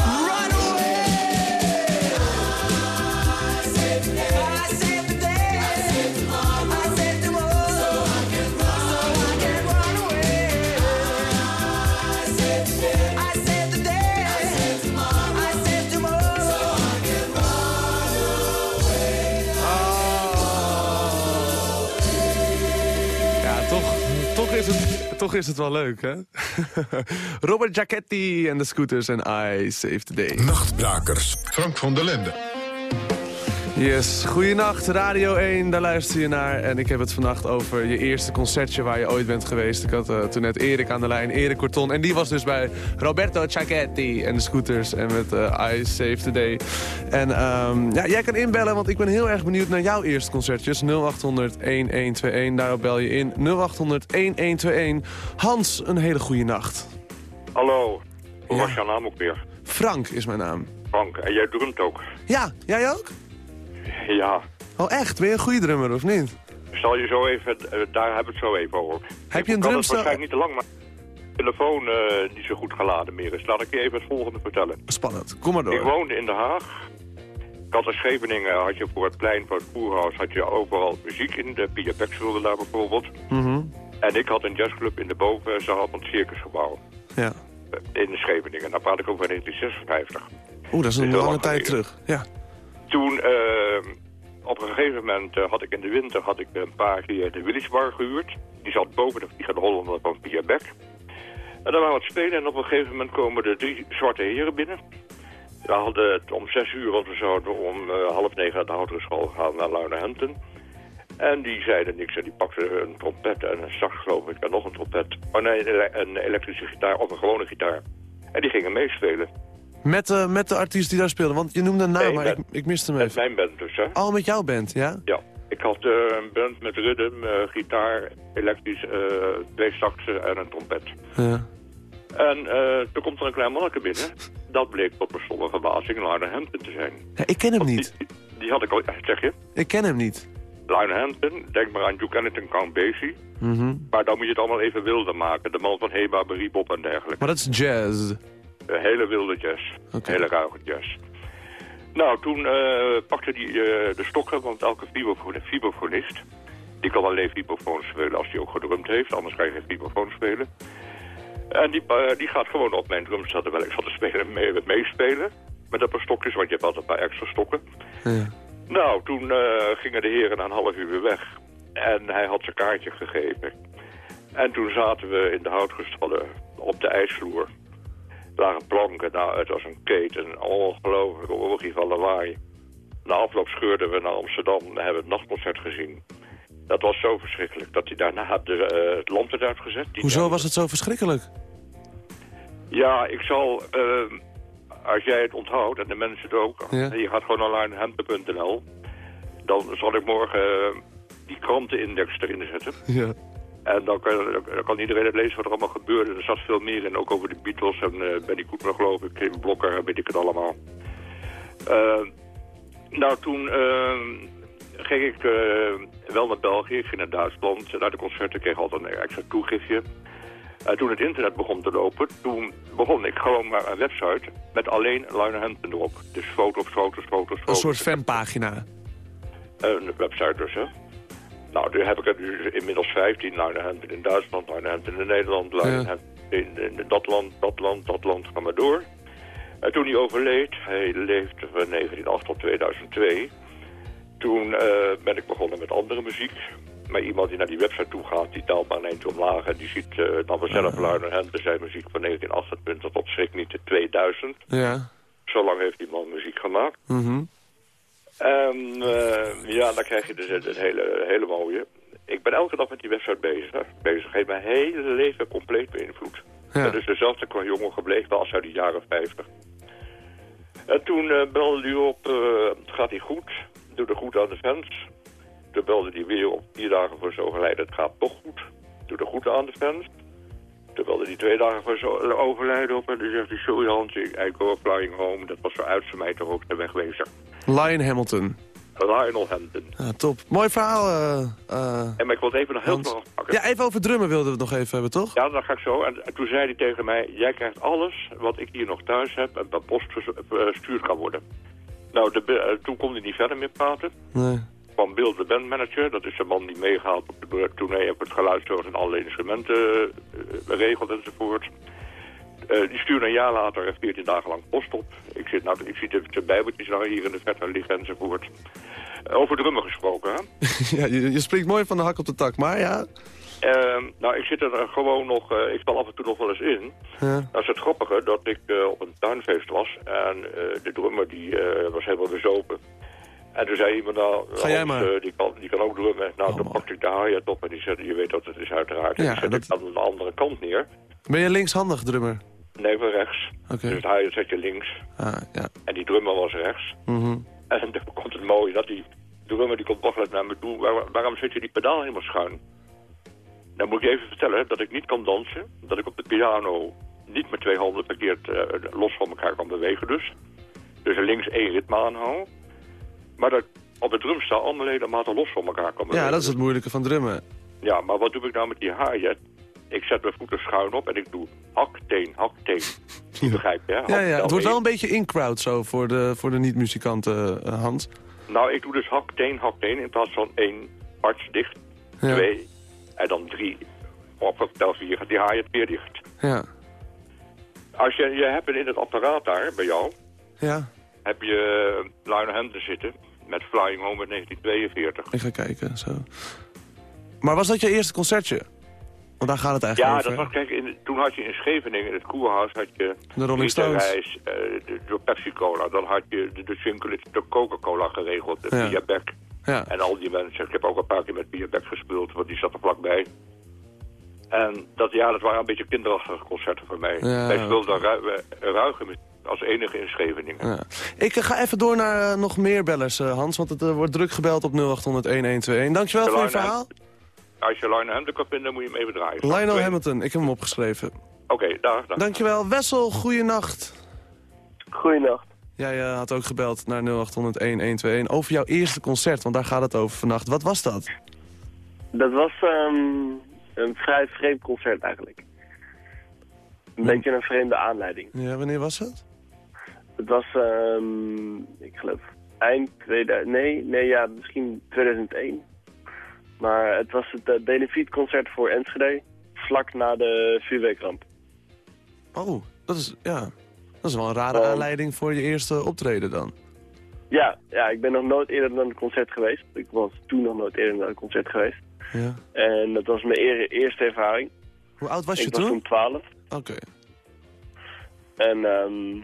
toch is het wel leuk, hè? (laughs) Robert Giacchetti en de Scooters en I Save the Day. Nachtbrakers. Frank van der Lende. Yes, goeienacht, Radio 1, daar luister je naar. En ik heb het vannacht over je eerste concertje waar je ooit bent geweest. Ik had eh, toen net Erik aan de lijn, Erik Corton. En die was dus bij Roberto Ciacchetti en de Scooters en met eh I Save the Day. En ehm, ja, jij kan inbellen, want ik ben heel erg benieuwd naar jouw eerste concertjes. 0800-1121, daarop bel je in. 0800-1121. Hans, een hele goede nacht. Hallo, hoe Ja. was jouw naam ook weer? Frank is mijn naam. Frank, en jij drumt ook? Ja, jij ook? (laughs) Ja, Oh echt? Ben je een goede drummer of niet? ik zal je zo even, eh, daar hebben we het zo even over. Heb je een Ik kan het drumstel? waarschijnlijk niet te lang, maar de telefoon eh, niet zo goed geladen meer is. Laat ik je even het volgende vertellen. Spannend, kom maar Ik door. woonde in Den Haag. Ik had in Scheveningen, had je voor het plein van het voerhuis, had je overal muziek in. De Pia Beck speelde daar bijvoorbeeld. Mhm, En ik had een jazzclub in de bovenzaal van het Circusgebouw. Ja. In Scheveningen. Daar praat ik over 1956. Oeh, dat is een Heel lange lang tijd terug. Ja. Toen, eh, op een gegeven moment eh, had ik in de winter had ik een paar keer de Willis Bar gehuurd. Die zat boven de Vliegende Hollander van Pia Beck. En daar waren we het spelen en op een gegeven moment komen er drie zwarte heren binnen. We hadden het om zes uur, want we zouden om eh, half negen naar de oudere school gaan naar Luinehampton. En die zeiden niks en die pakten een trompet en een geloof ik en nog een trompet. Oh nee, een elektrische gitaar of een gewone gitaar. En die gingen meespelen. Met, eh, met de artiest die daar speelde. Want je noemde een naam, Nee, maar met- ik, ik miste hem Met even. mijn band dus, hè. Oh, met jouw band, ja? Ja, ik had eh, een band met rhythm, eh, gitaar, elektrisch, twee saxen en een trompet. Ja. En toen komt er een klein manneke binnen. Dat bleek tot mijn stomme verbazing Lionel Hampton te zijn. Ja, ik ken hem Want niet. Die, had ik al, zeg je? Ik ken hem niet. Lionel Hampton, denk maar aan Duke Ellington, Count Basie. Mhm. Maar dan moet je het allemaal even wilde maken. De man van Heba, Bebop en dergelijke. Maar dat is jazz. Een hele wilde jazz. Hele ruige jazz. Nou, toen eh, pakte hij eh, de stokken, want elke vibrafonist... die kan alleen vibrafoon spelen als hij ook gedrumd heeft, anders kan je geen vibrafoon spelen. En die, eh, die gaat gewoon op mijn drumstel, terwijl ik zat te spelen, mee, meespelen. Met een paar stokjes, want je hebt altijd een paar extra stokken. Ja. Nou, toen gingen de heren na een half uur weer weg. En hij had zijn kaartje gegeven. En toen zaten we in de houtgestallen op de ijsvloer. Lagen planken, nou, het was een keten, een ongelooflijke orgie van lawaai. Na afloop scheurden we naar Amsterdam en hebben het nachtconcert gezien. Dat was zo verschrikkelijk dat hij daarna de, eh, het land werd uitgezet. Die Hoezo was het zo verschrikkelijk? Ja, ik zal, eh, als jij het onthoudt en de mensen het ook, Ja. je gaat gewoon naar linehamper.nl, dan zal ik morgen eh, die krantenindex erin zetten. Ja. En dan kan, dan kan iedereen het lezen wat er allemaal gebeurde. Er zat veel meer in, ook over de Beatles en eh Benny Koetner geloof ik, Kim Blokker, weet ik het allemaal. Eh, nou, toen eh, ging ik wel naar België, ik ging naar Duitsland, naar de concerten, kreeg altijd een extra toegiftje. En toen het internet begon te lopen, toen begon ik gewoon maar een website met alleen Hampton erop. Dus foto's, foto's, foto's, Een foto's. soort fanpagina. Een website dus, hè. Nou, nu heb ik er inmiddels 15. Lionel Hampton in Duitsland, Lionel Hampton in Nederland, Lionel Ja. Hampton in, in dat land, dat land, dat land, ga maar door. En toen hij overleed, hij leefde van 1908 tot 2002. Toen eh, ben ik begonnen met andere muziek. Maar iemand die naar die website toe gaat, die telt maar een eindje omlaag. En die ziet eh, dan vanzelf Lionel Hampton zijn muziek van 1928 tot schrik niet de 2000. Ja. Zo lang heeft die man muziek gemaakt. Mhm. Eh, ja, dan krijg je dus het, het hele, hele mooie. Ik ben elke dag met die website bezig. bezig. Heeft mijn hele leven compleet beïnvloed. Ja. Het is dezelfde qua jongen gebleven als uit de jaren 50. En toen eh, belde hij op, eh, gaat hij goed? Doe er goed aan de fans. Toen belde hij weer op vier dagen voor zo overlijden. Het gaat toch goed. Doe er goed aan de fans. Toen belde hij twee dagen voor zo overlijden op. En toen zegt hij, sorry Hans, ik go flying home. Dat was zo uit voor mij toch ook de wegwezer. Lion Hamilton. Lionel Hampton. Ja, top. Mooi verhaal. eh, eh. En maar ik wil het even nog heel veel afpakken. Ja, even over drummen wilden we het nog even hebben, toch? Ja, dat ga ik zo. En, en toen zei hij tegen mij, jij krijgt alles wat ik hier nog thuis heb en per post verstuurd kan worden. Nou, de, eh, toen kon hij niet verder meer praten. Nee. Van Bill, de bandmanager, dat is de man die meegaat op de tournee, op het geluidsdoos en alle instrumenten eh, regelt enzovoort. Eh, die stuurde een jaar later 14 dagen lang post op. Ik zit, nou, ik zie de, de bijbeltjes nou hier in de verte liggen enzovoort. Eh, over drummen gesproken, hè? (laughs) ja, je, je springt mooi van de hak op de tak, maar ja. Ehm, nou, ik zit er gewoon nog, eh, ik sta af en toe nog wel eens in. Ja. Dat is het grappige, dat ik eh, op een tuinfeest was en eh, de drummer die eh, was helemaal bezopen. En toen zei iemand, nou, Ga jij maar. eh, die, kan, die kan ook drummen. Nou, Oh, man. pakte ik de hi-hat op en die zei, je weet dat het is uiteraard. En die zette dat- ik aan de andere kant neer. Ben je linkshandig drummer? Nee, van rechts. Dus hi-hat zet je links Ah, ja. en die drummer was rechts. Mhm. En dan komt het mooie dat die drummer die komt waggelijk naar me toe. Waar- waarom zet je die pedaal helemaal schuin? Dan moet ik je even vertellen dat ik niet kan dansen. Dat ik op de piano niet met twee handen verkeerd eh, los van elkaar kan bewegen dus. Dus links één ritme aanhouden. Maar dat op het drumstel alle ledematen los van elkaar bewegen. ja, dat is het moeilijke van drummen. Ja, maar wat doe ik nou met die hi-hat? Ik zet mijn voeten schuin op en ik doe hak, teen, hak, teen. Die begrijp je, hè? Ja, Hak, ja, het wordt wel een beetje in-crowd zo voor de, voor de niet-muzikanten, eh, Hans. Nou, ik doe dus hak, teen, hak, teen in plaats van één arts dicht, Ja. twee en dan drie. Op tel vier gaat die haai het weer dicht. Ja. Als je, je hebt in het apparaat daar, bij jou, Ja, heb je uh, Lionel Hampton zitten met Flying Home in 1942. ik ga kijken, zo. Maar was dat je eerste concertje? Want daar gaat het eigenlijk Ja, over. dat was, kijk, in, toen had je in Scheveningen, in het Koerhuis, had je De Rolling Stones. Reis, eh, de, door Pepsi-Cola. Dan had je de, de de Coca-Cola geregeld, de Ja. Beck. Ja. En al die mensen. Ik heb ook een paar keer met Pia Beck gespeeld, want die zat er vlakbij. En dat, ja, dat waren een beetje kinderachtige concerten voor mij. Ja. Wij speelden ru ruige muziek als enige in Scheveningen. Ja. Ik eh, ga even door naar eh, nog meer bellers, eh, Hans, want het wordt druk gebeld op 0800-1121. Dankjewel voor je verhaal. Als je Lionel Hampton kan vinden, moet je hem even draaien. Lionel Hamilton, ik heb hem opgeschreven. Oké, dag, dag. Dankjewel. Wessel, goeienacht. Goeienacht. Jij had ook gebeld naar 0800-1121 over jouw eerste concert, want daar gaat het over vannacht. Wat was dat? Dat was ehm, een vrij vreemd concert eigenlijk. Een beetje een vreemde aanleiding. Ja, wanneer was het? Het was, ehm, ik geloof, eind 2000... Nee, nee, ja, misschien 2001. Maar het was het uh, Benefietconcert voor Enschede, vlak na de vuurwerkramp. Oh, dat is, ja, dat is wel een rare aanleiding voor je eerste optreden dan. Ja, ja, ik ben nog nooit eerder naar een concert geweest. Ik was toen nog nooit eerder naar een concert geweest. Ja. En dat was mijn eer- eerste ervaring. Hoe oud was je ik was toen? toen 12. Oké. En ehm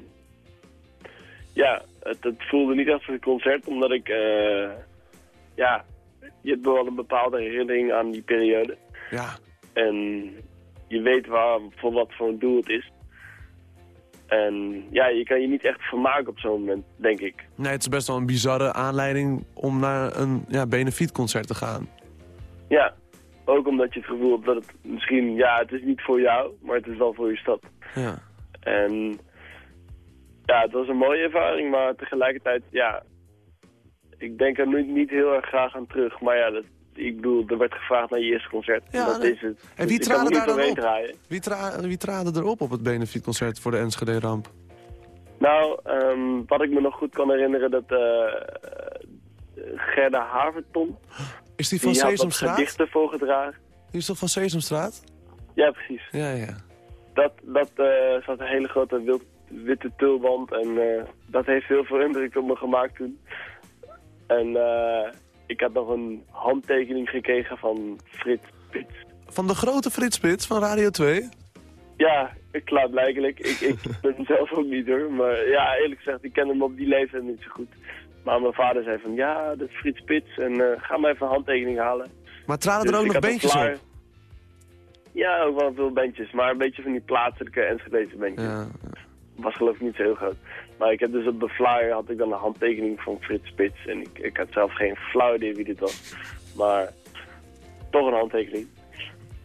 ja, het, het voelde niet als een concert, omdat ik, eh ja, je hebt wel een bepaalde herinnering aan die periode. Ja, En je weet waar, voor wat voor een doel het is. En ja, je kan je niet echt vermaken op zo'n moment, denk ik. nee, het is best wel een bizarre aanleiding om naar een ja, benefietconcert te gaan. Ja, ook omdat je het gevoel hebt dat het misschien, ja, het is niet voor jou, maar het is wel voor je stad. Ja. En ja, het was een mooie ervaring, maar tegelijkertijd, ja, ik denk er nu niet heel erg graag aan terug. Maar ja, dat, ik bedoel, er werd gevraagd naar je eerste concert. Ja, dat nee. is het. En wie Dus kan traden daar dan op? draaien. Wie, tra wie traden erop op het benefietconcert voor de Enschede-ramp? Nou, ehm, wat ik me nog goed kan herinneren, dat eh Gerda Haverton, Is die van die Sesamstraat? gedichten voorgedragen. Die is toch van Sesamstraat? Ja, precies. Ja, ja. Dat, dat eh zat een hele grote wild, witte tulband en eh, dat heeft heel veel indruk op me gemaakt toen. En eh, ik had nog een handtekening gekregen van Frits Pits. Van de grote Frits Spits van Radio 2? Ja, klaarblijkelijk. Ik, ik (laughs) ben zelf ook niet hoor. Maar ja, eerlijk gezegd, ik ken hem op die leeftijd niet zo goed. Maar mijn vader zei van, ja, dat is Frits Pits en eh, ga maar even een handtekening halen. Maar traden Dus er ook nog beentjes op? Ja, ook wel veel bandjes. Maar een beetje van die plaatselijke Enschedeze bandjes. Ja. Was geloof ik niet zo heel groot. Maar ik heb dus op de flyer had ik dan een handtekening van Frits Spits. En ik, ik had zelf geen flauw idee wie dit was. Maar toch een handtekening.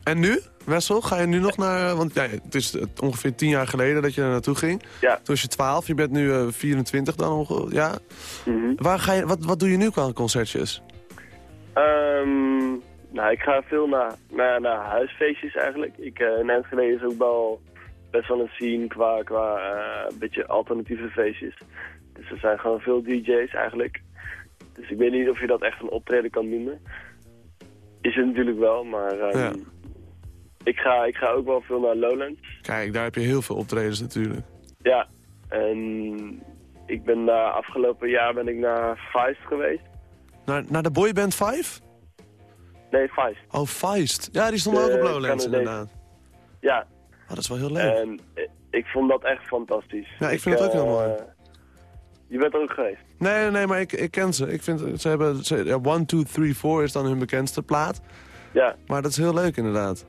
En nu, Wessel, ga je nu nog naar... Want ja, het is ongeveer tien jaar geleden dat je er naartoe ging. Ja. Toen was je 12, je bent nu eh, 24 dan. Ja. Mhm. Waar ga je, wat, wat doe je nu qua concertjes? Ehm, nou, ik ga veel naar, naar, naar huisfeestjes eigenlijk. Ik, eh in Enschede is ook wel best wel een scene qua, qua eh, een beetje alternatieve feestjes. Dus er zijn gewoon veel DJ's eigenlijk. Dus ik weet niet of je dat echt een optreden kan noemen. Is het natuurlijk wel, maar ehm, Ja. ik, ga, ik ga ook wel veel naar Lowlands. Kijk, daar heb je heel veel optredens natuurlijk. Ja, en ik ben afgelopen jaar ben ik naar Vice geweest. Naar, naar de boyband 5? Nee, Feist. Oh, Feist. Ja, die stond ook op Lowlands inderdaad. Ja, dat is wel heel leuk. en eh, ik vond dat echt fantastisch. Ja, ik vind het ook eh, heel mooi. Je bent er ook geweest? Nee, nee, maar ik, ik ken ze. Ik vind, ze hebben, ze, ja, One, Two, Three, Four is dan hun bekendste plaat. Ja. Maar dat is heel leuk inderdaad.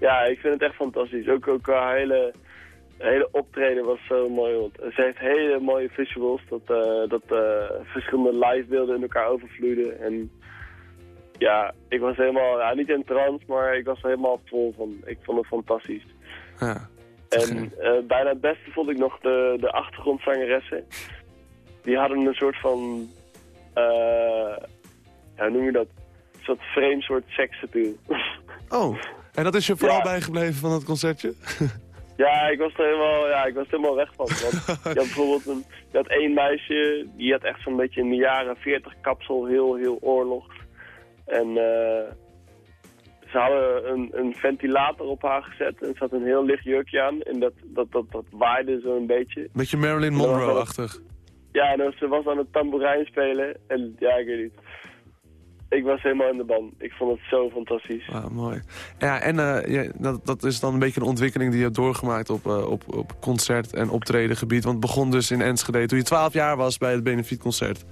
Ja, ik vind het echt fantastisch. Ook, ook haar hele, hele optreden was zo mooi. Want ze heeft hele mooie visuals. Dat, eh, dat eh, verschillende livebeelden in elkaar overvloeiden. En ja, ik was helemaal, ja, niet in trance, maar ik was helemaal vol van. Ik vond het fantastisch. Ja. En eh, bijna het beste vond ik nog de, de achtergrondzangeressen. Die hadden een soort van, eh ja, hoe noem je dat? Een soort vreemd soort seksappeal. (laughs) Oh, en dat is je vooral Ja. bijgebleven van het concertje? (laughs) Ja, ik was er helemaal, ja, ik was er helemaal weg van. Want (laughs) je had bijvoorbeeld een, je had één meisje, die had echt zo'n beetje in de jaren 40 kapsel, heel, heel oorlog. En eh, ze hadden een, een ventilator op haar gezet en ze had een heel licht jurkje aan. En dat, dat, dat, dat waaide zo een beetje. Beetje Marilyn Monroe-achtig. Ja, en ze was aan het tamboerijn spelen. En ja, ik weet niet. Ik was helemaal in de ban. Ik vond het zo fantastisch. Ah, mooi. Ja, en eh, ja, dat, dat is dan een beetje een ontwikkeling die je hebt doorgemaakt op, eh, op, op concert- en optredengebied. Want het begon dus in Enschede toen je 12 jaar was bij het Benefietconcert.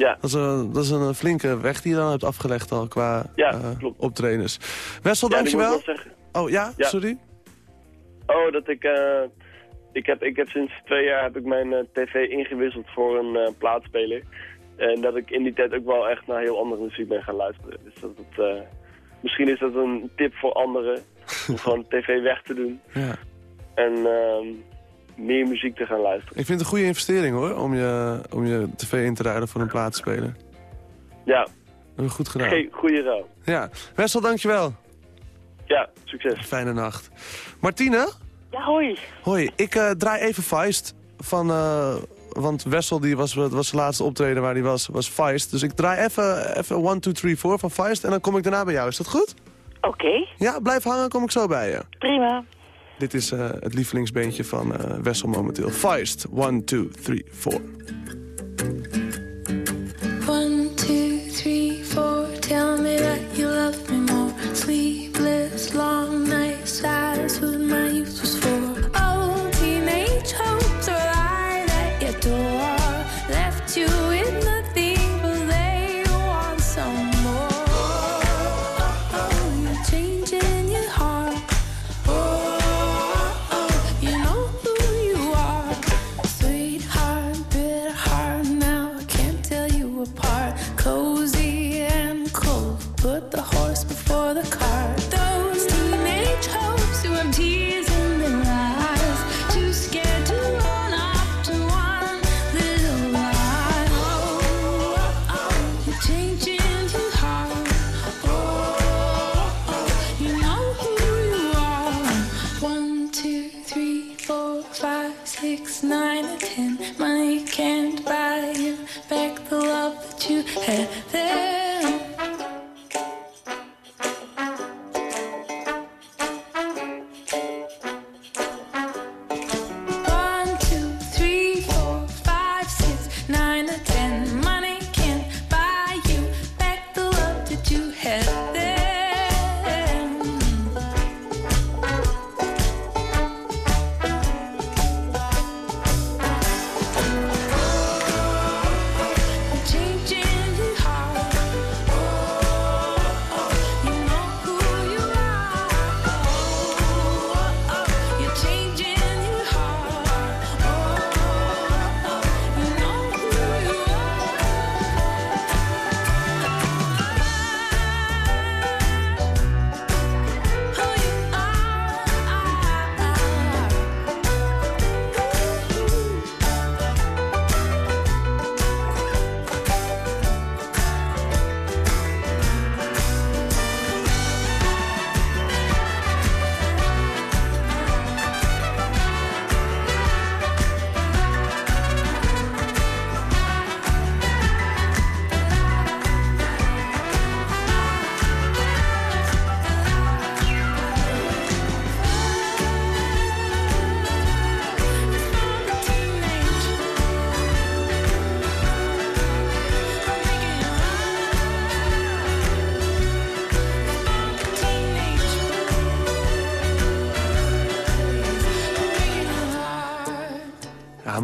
Ja. Dat is, een, dat is een flinke weg die je dan hebt afgelegd al qua Ja, eh, klopt. optredens. Wessel, Ja, dankjewel. Oh ja, Ja. sorry? Oh, dat ik... eh, ik, heb, ik heb sinds twee jaar heb ik mijn eh, tv ingewisseld voor een plaatspeler. En dat ik in die tijd ook wel echt naar heel andere muziek ben gaan luisteren. Dus dat het, eh, misschien is dat een tip voor anderen. om (laughs) gewoon tv weg te doen. Ja. En ehm, meer muziek te gaan luisteren. Ik vind het een goede investering hoor, om je, om je tv in te ruilen voor een plaatspeler. Ja, Dat goed gedaan. geen goede rouw. Ja, Wessel, dankjewel. Ja, succes. Fijne nacht. Martine? Ja, hoi. Hoi, ik eh, draai even Feist van... eh, want Wessel die was, was zijn laatste optreden waar hij was, was Feist. Dus ik draai even, even 1, 2, 3, 4 van Feist en dan kom ik daarna bij jou. Is dat goed? Oké, Ja, blijf hangen, kom ik zo bij je. prima. Dit is eh, het lievelingsbeentje van eh, Wessel momenteel. Feist, 1, 2, 3, 4. One, two, three, four. Tell me that you love me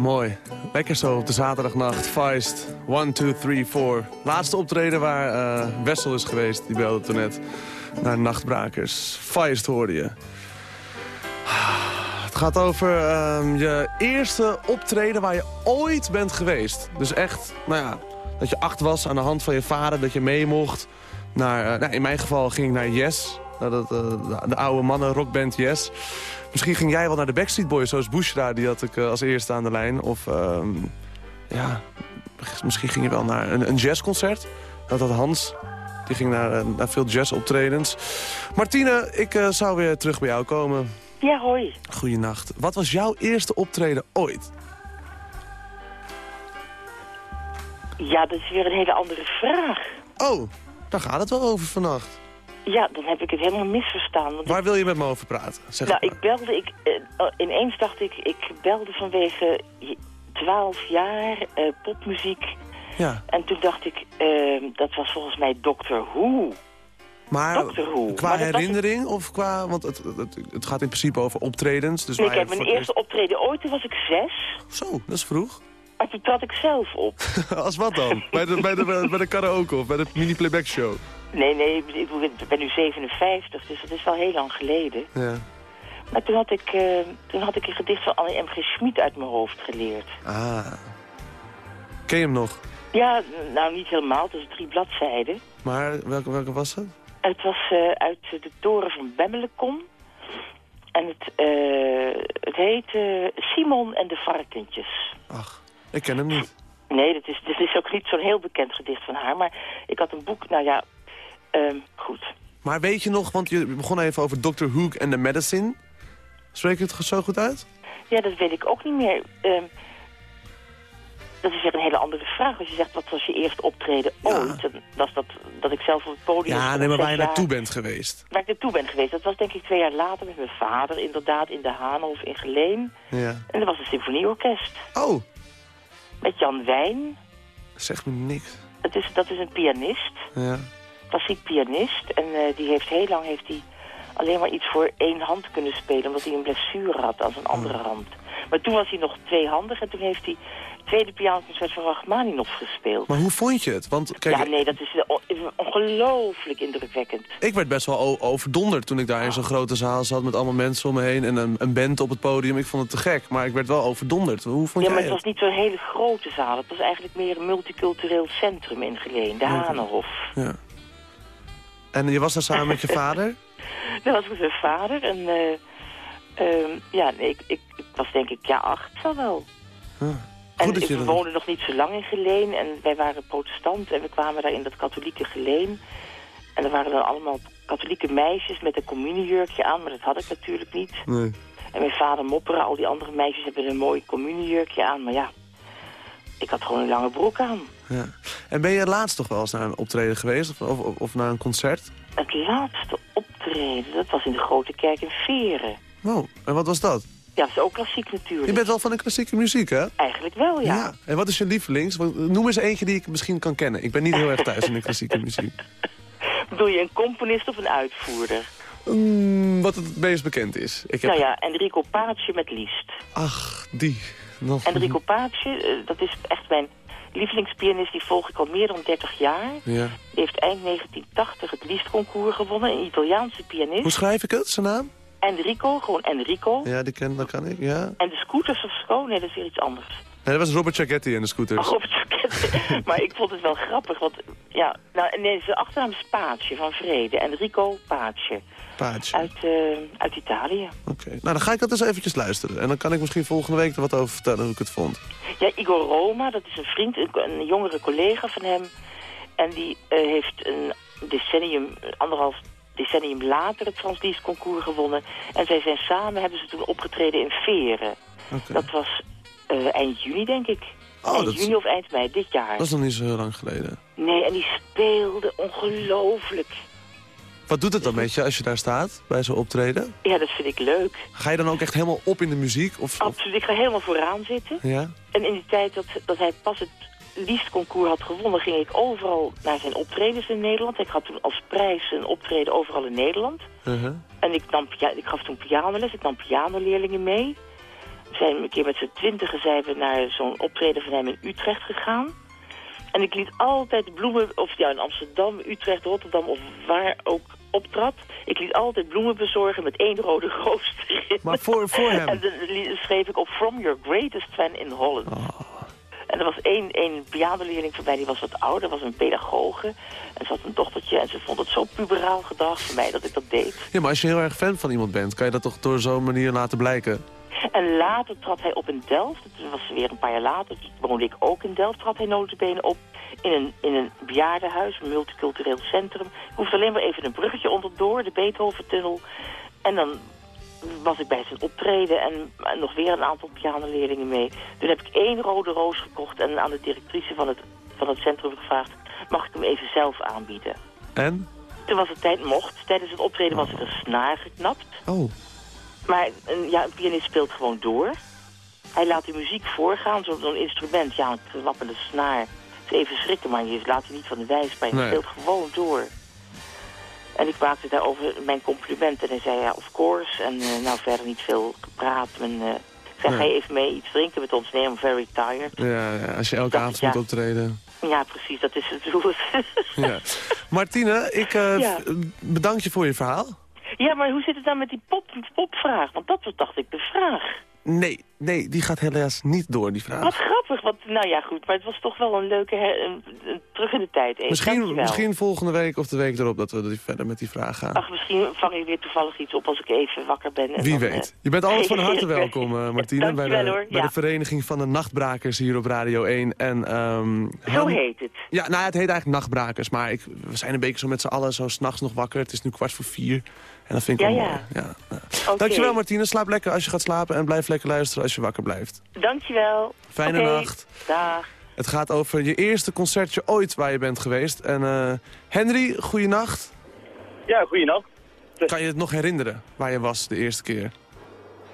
mooi. Lekker zo op de zaterdagnacht. Feist, 1, 2, 3, 4. Laatste optreden waar eh, Wessel is geweest. Die belde toen net naar Nachtbrakers. Feist hoorde je. Het gaat over ehm, je eerste optreden waar je ooit bent geweest. Dus echt, nou ja, dat je acht was aan de hand van je vader, dat je mee mocht. Naar, eh, nou, in mijn geval ging ik naar Yes, naar dat, eh, de oude mannen rockband Yes. Misschien ging jij wel naar de Backstreet Boys, zoals Bushra, die had ik eh, als eerste aan de lijn. Of ehm, ja, misschien ging je wel naar een, een jazzconcert. Dat had Hans. Die ging naar, eh, naar veel jazzoptredens. Martine, ik eh, zou weer terug bij jou komen. Ja, hoi. Goeienacht. Wat was jouw eerste optreden ooit? Ja, dat is weer een hele andere vraag. Oh, daar gaat het wel over vannacht. Ja, dan heb ik het helemaal misverstaan. Want Waar wil je met me over praten? Zeg nou, ik belde, ik, eh, ineens dacht ik, ik belde vanwege je- 12 jaar eh, popmuziek. Ja. En toen dacht ik, eh, dat was volgens mij Doctor Who. Maar qua Maar herinnering of qua... Want het, het, het gaat in principe over optredens. Dus Nee, kijk, mijn eerste optreden ooit, toen was ik zes. Zo, dat is vroeg. Maar toen trad ik zelf op. (laughs) Als wat dan? bij, de, bij, de, bij de karaoke of bij de mini-playback show? Nee, nee, ik ben nu 57, dus dat is wel heel lang geleden. Ja. Maar toen had ik, eh, toen had ik een gedicht van Annie M. G. Schmid uit mijn hoofd geleerd. Ah. Ken je hem nog? Ja, nou niet helemaal, het was drie bladzijden. Maar welke, welke was het? Het was eh, uit de toren van Bemmelekom. En het, eh, het heet eh, Simon en de varkentjes. Ach, ik ken hem niet. Nee, dat is, dat is ook niet zo'n heel bekend gedicht van haar. Maar ik had een boek, nou ja, ehm, goed. Maar weet je nog, want je begon even over Dr. Hook en the Medicine. Spreek je het zo goed uit? Ja, dat weet ik ook niet meer. Ehm, dat is weer een hele andere vraag. Als je zegt, wat was je eerste optreden ooit? Was dat dat ik zelf op het podium Ja, nee, maar waar je naartoe bent geweest. Waar ik naartoe ben geweest. Dat was denk ik twee jaar later met mijn vader, inderdaad, in de Haanhof in Geleen. Ja. En dat was een symfonieorkest. Oh, Met Jan Wijn. zeg me niks. Dat is, dat is een pianist, Ja. klassiek pianist. En eh, die heeft heel lang heeft hij alleen maar iets voor één hand kunnen spelen... omdat hij een blessure had aan zijn andere hand. Maar toen was hij nog tweehandig en toen heeft hij... tweede pianoconcert van Rachmaninoff gespeeld. Maar hoe vond je het? Want kijk, ja, nee, dat is on- ongelooflijk indrukwekkend. ik werd best wel overdonderd toen ik daar in zo'n grote zaal zat... met allemaal mensen om me heen en een, een band op het podium. Ik vond het te gek, maar ik werd wel overdonderd. Hoe vond Ja, maar het was niet zo'n hele grote zaal. Het was eigenlijk meer een multicultureel centrum in Geleen, de Hanenhof. Ja. En je was daar samen met je (laughs) vader? Dat was met mijn vader en... eh, ehm, ja, nee, ik, ik, ik was denk ik ja acht zo wel. Huh. En ik dat... woonde nog niet zo lang in Geleen en wij waren protestant en we kwamen daar in dat katholieke Geleen. En er waren dan allemaal katholieke meisjes met een communiejurkje aan, maar dat had ik natuurlijk niet. Nee. En mijn vader mopperen, al die andere meisjes hebben een mooi communiejurkje aan, maar ja, ik had gewoon een lange broek aan. Ja. En ben je laatst toch wel eens naar een optreden geweest of, of, of naar een concert? Het laatste optreden, dat was in de Grote Kerk in Veren. Wow, en wat was dat? Ja, dat is ook klassiek natuurlijk. Je bent wel van de klassieke muziek, hè? Eigenlijk wel, ja. En wat is je lievelings? Noem eens eentje die ik misschien kan kennen. Ik ben niet heel erg thuis in de klassieke muziek. (laughs) Bedoel je een componist of een uitvoerder? Mm, wat het meest bekend is. Ik heb... Nou ja, Enrico Pace met Liest. Ach, die. Nog... Enrico Pace, eh, dat is echt mijn lievelingspianist. Die volg ik al meer dan 30 jaar. Ja. Die heeft eind 1980 het Liest-concours gewonnen. Een Italiaanse pianist. Hoe schrijf ik het, zijn naam? Enrico, gewoon Enrico. Ja, die ken, dat kan ik, ja. En de Scooters of Sco, nee, dat is weer iets anders. Nee, dat was Robert Ciagetti en de Scooters. Oh, Robert Ciagetti. (laughs) maar ik vond het wel grappig, want ja, nou, nee, zijn achternaam is Pace van Vrede. Enrico Pace. Paatje. Uit, eh, uit Italië. Oké. Nou, dan ga ik dat eens eventjes luisteren. En dan kan ik misschien volgende week er wat over vertellen hoe ik het vond. Ja, Igor Roma, dat is een vriend, een, een jongere collega van hem. En die eh, heeft een decennium, anderhalf decennium later het Frans Lies concours gewonnen. En zij zijn samen, hebben ze toen opgetreden in Veren. Dat was eh, eind juni, denk ik. Oh, eind dat juni of eind mei, dit jaar. Dat is nog niet zo heel lang geleden. Nee, en die speelde ongelooflijk. Wat doet het dan met je als je daar staat, bij zo'n optreden? Ja, dat vind ik leuk. Ga je dan ook echt helemaal op in de muziek? Of, of- Absoluut, ik ga helemaal vooraan zitten. Ja? En in die tijd dat, dat hij pas het Liest-concours had gewonnen... ging ik overal naar zijn optredens in Nederland. Ik had toen als prijs een optreden overal in Nederland. Uh-huh. En ik, nam, pia- ik gaf toen pianoles, ik nam pianoleerlingen mee. We zijn een keer met z'n twintigen zijn we naar zo'n optreden van hem in Utrecht gegaan. En ik liet altijd bloemen, of ja, in Amsterdam, Utrecht, Rotterdam of waar ook optrad. Ik liet altijd bloemen bezorgen met één rode roos erin. Maar voor, voor (laughs) hem? En dan schreef ik op From Your Greatest Fan in Holland. Oh. En er was één, één pianoleerling van mij, die was wat ouder, was een pedagoge. En ze had een dochtertje en ze vond het zo puberaal gedrag voor mij dat ik dat deed. Ja, maar als je heel erg fan van iemand bent, kan je dat toch door zo'n manier laten blijken? En later trad hij op in Delft. Dat was weer een paar jaar later. Toen woonde ik ook in Delft. Trad hij notabene op in een, in een bejaardenhuis, een multicultureel centrum. Ik hoefde alleen maar even een bruggetje onderdoor, de Beethoven-tunnel. En dan was ik bij zijn optreden en, en nog weer een aantal pianoleerlingen mee. Toen heb ik één rode roos gekocht en aan de directrice van het, van het centrum gevraagd... mag ik hem even zelf aanbieden? En? Toen was het tijd mocht. Tijdens het optreden was er een snaar geknapt. Oh. Maar een, ja, een pianist speelt gewoon door. Hij laat de muziek voorgaan, zo- zo'n instrument. Ja, een klappende snaar. Het is even schrikken, maar je laat je niet van de wijs bij. Je Nee. speelt gewoon door. En ik maakte daarover mijn compliment. En hij zei, ja, of course. En eh, nou, verder niet veel gepraat. En, eh, ik zei, Ja. ga je even mee iets drinken met ons? Nee, I'm very tired. Ja, ja, als je elke avond ja. moet optreden. Ja, precies, dat is het (laughs) doel. Ja. Martine, ik eh, bedank je voor je verhaal. ja, maar hoe zit het dan met die pop, popvraag? Want dat was, dacht ik, de vraag. Nee, nee, die gaat helaas niet door, die vraag. Wat grappig, want nou ja goed, maar het was toch wel een leuke her- een, een- terug in de tijd. even. Misschien, Dankjewel. misschien volgende week of de week erop dat we die- verder met die vraag gaan. Ach, misschien vang ik weer toevallig iets op als ik even wakker ben. en Wie dan, weet. eh, Je bent altijd van (laughs) harte welkom, eh, Martine. bij de, hoor, bij ja. de vereniging van de Nachtbrakers hier op Radio 1. En, ehm, Zo Han- heet het. Ja, nou het heet eigenlijk Nachtbrakers. Maar ik, we zijn een beetje zo met z'n allen zo s'nachts nog wakker. Het is nu kwart voor vier. En dat vind ik Ja, wel ja. mooi. Ja, nou. Dankjewel Martine. Slaap lekker als je gaat slapen. En blijf lekker luisteren als je wakker blijft. Dankjewel. Fijne Oké, nacht. Dag. Het gaat over je eerste concertje ooit waar je bent geweest. En eh Henry, goeienacht. Ja, goeienacht. Kan je het nog herinneren waar je was de eerste keer?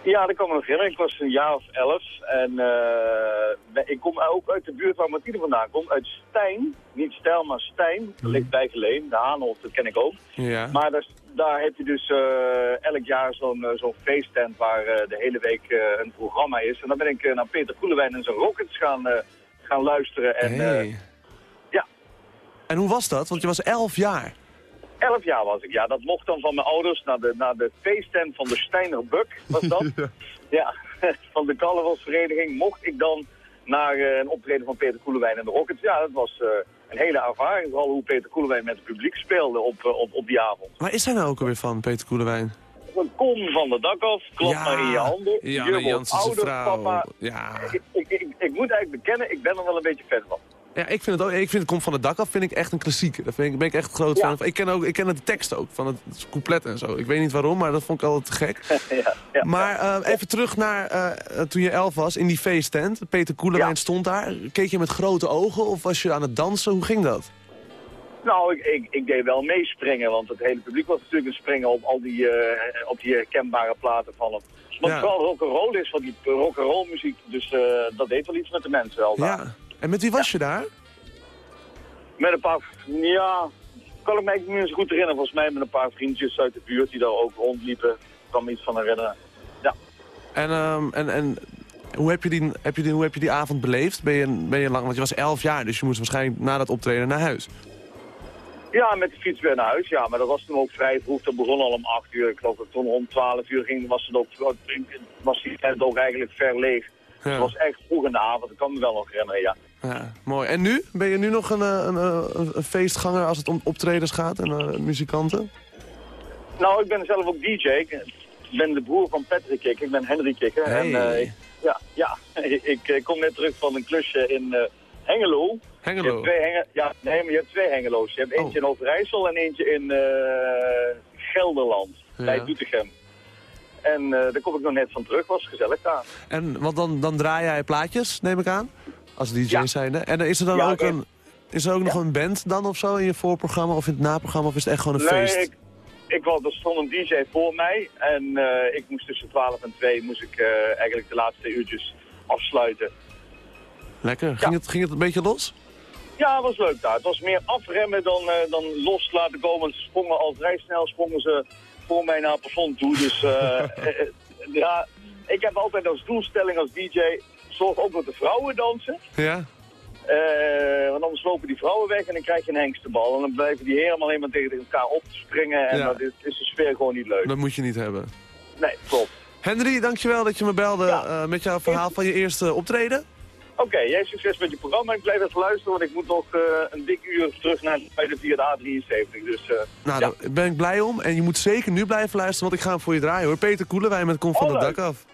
Ja, dat kan me nog herinneren. Ik was een jaar of elf. En eh, ik kom ook uit de buurt waar Martine vandaan komt. Uit Stijn. Niet Stijl, maar Stijn. Dat ligt bij Geleen. De Haanhof, dat ken ik ook. Ja. Maar daar, daar heb je dus eh, elk jaar zo'n eh, zo'n feesttent waar eh, de hele week een programma is. En dan ben ik naar Peter Koelewijn en zijn Rockets gaan, gaan luisteren. En Hey. ja. En hoe was dat? Want je was elf jaar. elf jaar was ik. Ja, dat mocht dan van mijn ouders naar de, naar de feesttent van de Steiner Buk, was dat. (laughs) Ja, (laughs) van de carnavalsvereniging mocht ik dan naar eh, een optreden van Peter Koelewijn en de Rockets. Ja, dat was eh, een hele ervaring. Vooral hoe Peter Koelewijn met het publiek speelde op, eh, op, op die avond. Waar is hij nou ook alweer van, Peter Koelewijn? Kom van de dak af, klap Ja, maar in je handen. Janne je wordt Jansen, zijn ouder, vrouw. papa. Ja. Ik, ik, ik, ik moet eigenlijk bekennen, ik ben er wel een beetje fan van. Ja, ik vind het ook. Ik vind het komt van het dak af, vind ik echt een klassieker. Daar vind ik, ben ik echt groot Ja. fan van. Ik ken ook, ik ken de tekst ook van het, couplet en zo. Ik weet niet waarom, maar dat vond ik altijd te gek. (laughs) ja, ja. Maar eh, even terug naar eh, eh, toen je elf was in die feesttent. Peter Koelewijn stond daar. Keek je met grote ogen of was je aan het dansen? Hoe ging dat? Nou, ik, ik, ik deed wel meespringen, want het hele publiek was natuurlijk een springen op al die, op die herkenbare platen van hem. Ja. vooral rock'n'roll is van die rock'n'roll muziek, dus dat deed wel iets met de mensen wel. daar. Ja. En met wie was je daar? Met een paar, ja, kan ik me eigenlijk niet zo goed herinneren. Volgens mij met een paar vriendjes uit de buurt die daar ook rondliepen. Ik kan me iets van herinneren. Ja. En, ehm, en, en hoe, heb je die, heb je die, hoe heb je die avond beleefd? Ben je, ben je lang, want je was elf jaar, dus je moest waarschijnlijk na dat optreden naar huis. Ja, met de fiets weer naar huis. Ja, maar dat was toen ook vrij vroeg. Dat begon al om 8 uur. Ik geloof dat toen om 12 uur ging, was, het ook, was die tent ook eigenlijk ver leeg. Ja. Het was echt vroeg in de avond. Dat kan me wel nog herinneren, ja. Ja, mooi. En nu? Ben je nu nog een, eh, een, een, een feestganger als het om optredens gaat en eh, muzikanten? Nou, ik ben zelf ook DJ. Ik ben de broer van Patrick Kikker. Ik ben Henry Kikker. Hey. En, eh, ik- ja, ja. (laughs) ik eh, kom net terug van een klusje in eh, Hengelo. Je Hengelo. hebt twee Henge ja, nee, maar je hebt twee Hengelo's. Je hebt eentje in Overijssel en eentje in eh, Gelderland, bij. Doetinchem. En eh, daar kom ik nog net van terug, was gezellig daar. En want dan, dan draai jij plaatjes, neem ik aan, als DJ Ja. zijnde. En is er dan Ja, ook, een, is er ook nog een band dan of zo in je voorprogramma of in het naprogramma? Of is het echt gewoon een nee, feest? ik, ik was, er stond een DJ voor mij en eh, ik moest tussen 12 en 2 moest ik eh, eigenlijk de laatste uurtjes afsluiten. Lekker. Ging, het, ging het een beetje los? Ja, het was leuk daar. Het was meer afremmen dan, eh, dan los laten komen. Ze sprongen al vrij snel sprongen ze voor mij naar het plafond toe. Dus (laughs) ja, ik heb altijd als doelstelling als DJ, zorg ook dat de vrouwen dansen. Ja? Eh, want anders lopen die vrouwen weg en dan krijg je een hengstenbal. En dan blijven die heren alleen maar tegen elkaar op te springen. En Ja. dat is, is de sfeer gewoon niet leuk. Dat moet je niet hebben. Nee, klopt. Henry, dankjewel dat je me belde eh, met jouw verhaal van je eerste optreden. Oké, jij succes met je programma. Ik blijf even luisteren, want ik moet nog eh, een dik uur terug naar bij de via de A73. Dus Nou, ja. daar ben ik blij om. En je moet zeker nu blijven luisteren, want ik ga hem voor je draaien hoor. Peter Koelewijn met Kom van Oh, het dak af.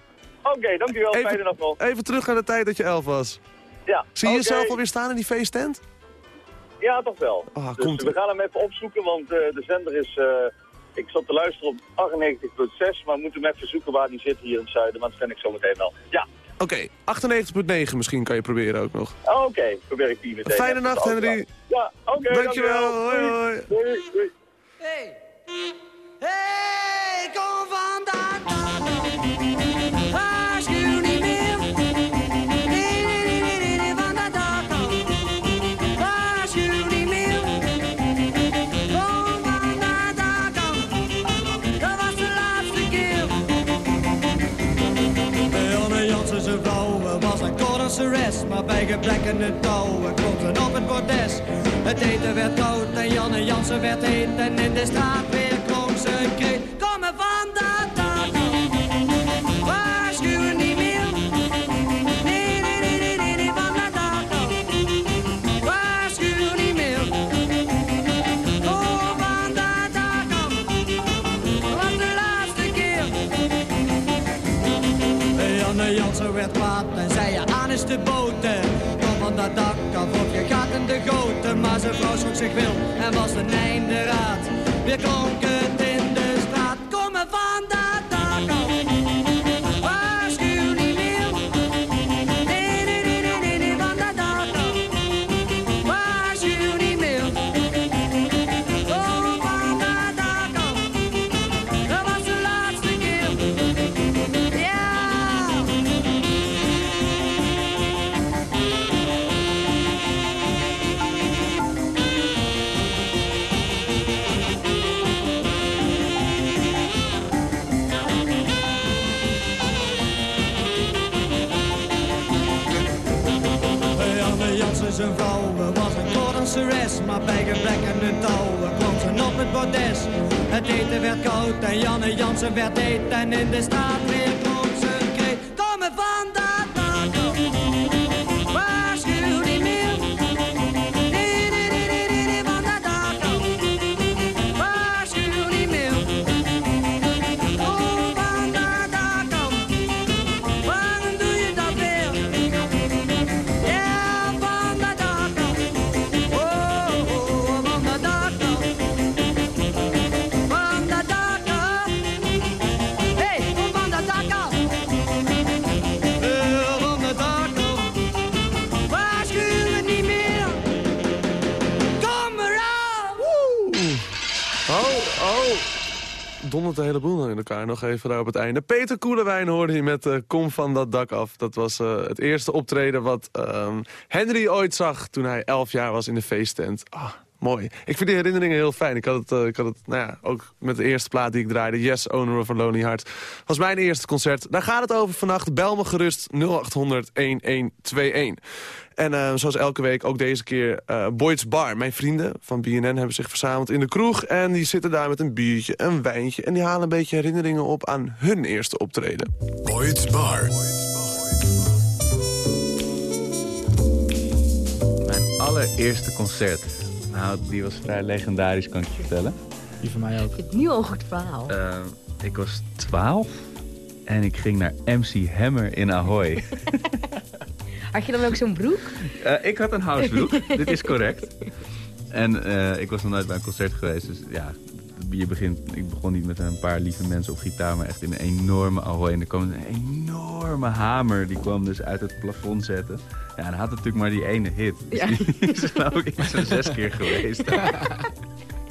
Oké, dankjewel. Fijne dag nog. even terug naar de tijd dat je elf was. Ja, Zie je oké. jezelf alweer staan in die feesttent? Ja, toch wel. Ah, dus komt we gaan hem even opzoeken, want eh, de zender is... eh, ik zat te luisteren op 98.6, maar we moeten hem even zoeken waar die zit hier in het zuiden. Maar dat vind ik zo meteen wel. Ja, Oké, 98.9 misschien kan je proberen ook nog. oké. Probeer ik die meteen. Fijne nacht, Henry. Ja, oké. Dankjewel. Hoi, hoi. Doei, doei. Hey, hey, kom vandaag. Bij gebrek aan het touwen ze op het bordes. Het eten werd koud en Janne Jansen werd heet en in de straat weer zijn vrouw schrok zich wil en was een einde raad. Weer klonk het in de straat. Kom er zijn vrouw was een Cordenseres, maar bij gebrek aan het touwen kwam ze op het bordes. Het eten werd koud en Janne Jansen werd heet en in de straat Dondert de hele boel in elkaar. Nog even daar op het einde. Peter Koelewijn hoorde je met eh, Kom van dat dak af. Dat was eh, het eerste optreden wat ehm, Henry ooit zag toen hij elf jaar was in de feesttent. Ah, mooi. Ik vind die herinneringen heel fijn. Ik had het, eh, ik had het nou ja, ook met de eerste plaat die ik draaide. Yes, Owner of a Lonely Heart. Was mijn eerste concert. Daar gaat het over vannacht. Bel me gerust 0800 1121. En eh, zoals elke week ook deze keer uh, Boyd's Bar. Mijn vrienden van BNN hebben zich verzameld in de kroeg. En die zitten daar met een biertje, een wijntje. En die halen een beetje herinneringen op aan hun eerste optreden. Boyd's Bar. Mijn allereerste concert. Nou, die was vrij legendarisch, kan ik je vertellen. Die van mij ook. Het nu al een goed verhaal. Uh, ik was 12 en ik ging naar MC Hammer in Ahoy. (laughs) Had je dan ook zo'n broek? Uh, ik had een housebroek, (laughs) dit is correct. En uh, ik was nog nooit bij een concert geweest, dus ja, je begint, ik begon niet met een paar lieve mensen op gitaar, maar echt in een enorme Ahoy. En er kwam een enorme hamer, die kwam dus uit het plafond zetten. Ja, en hij had natuurlijk maar die ene hit. Dus Ja. die (laughs) is geloof ik zo'n zes keer geweest. (laughs)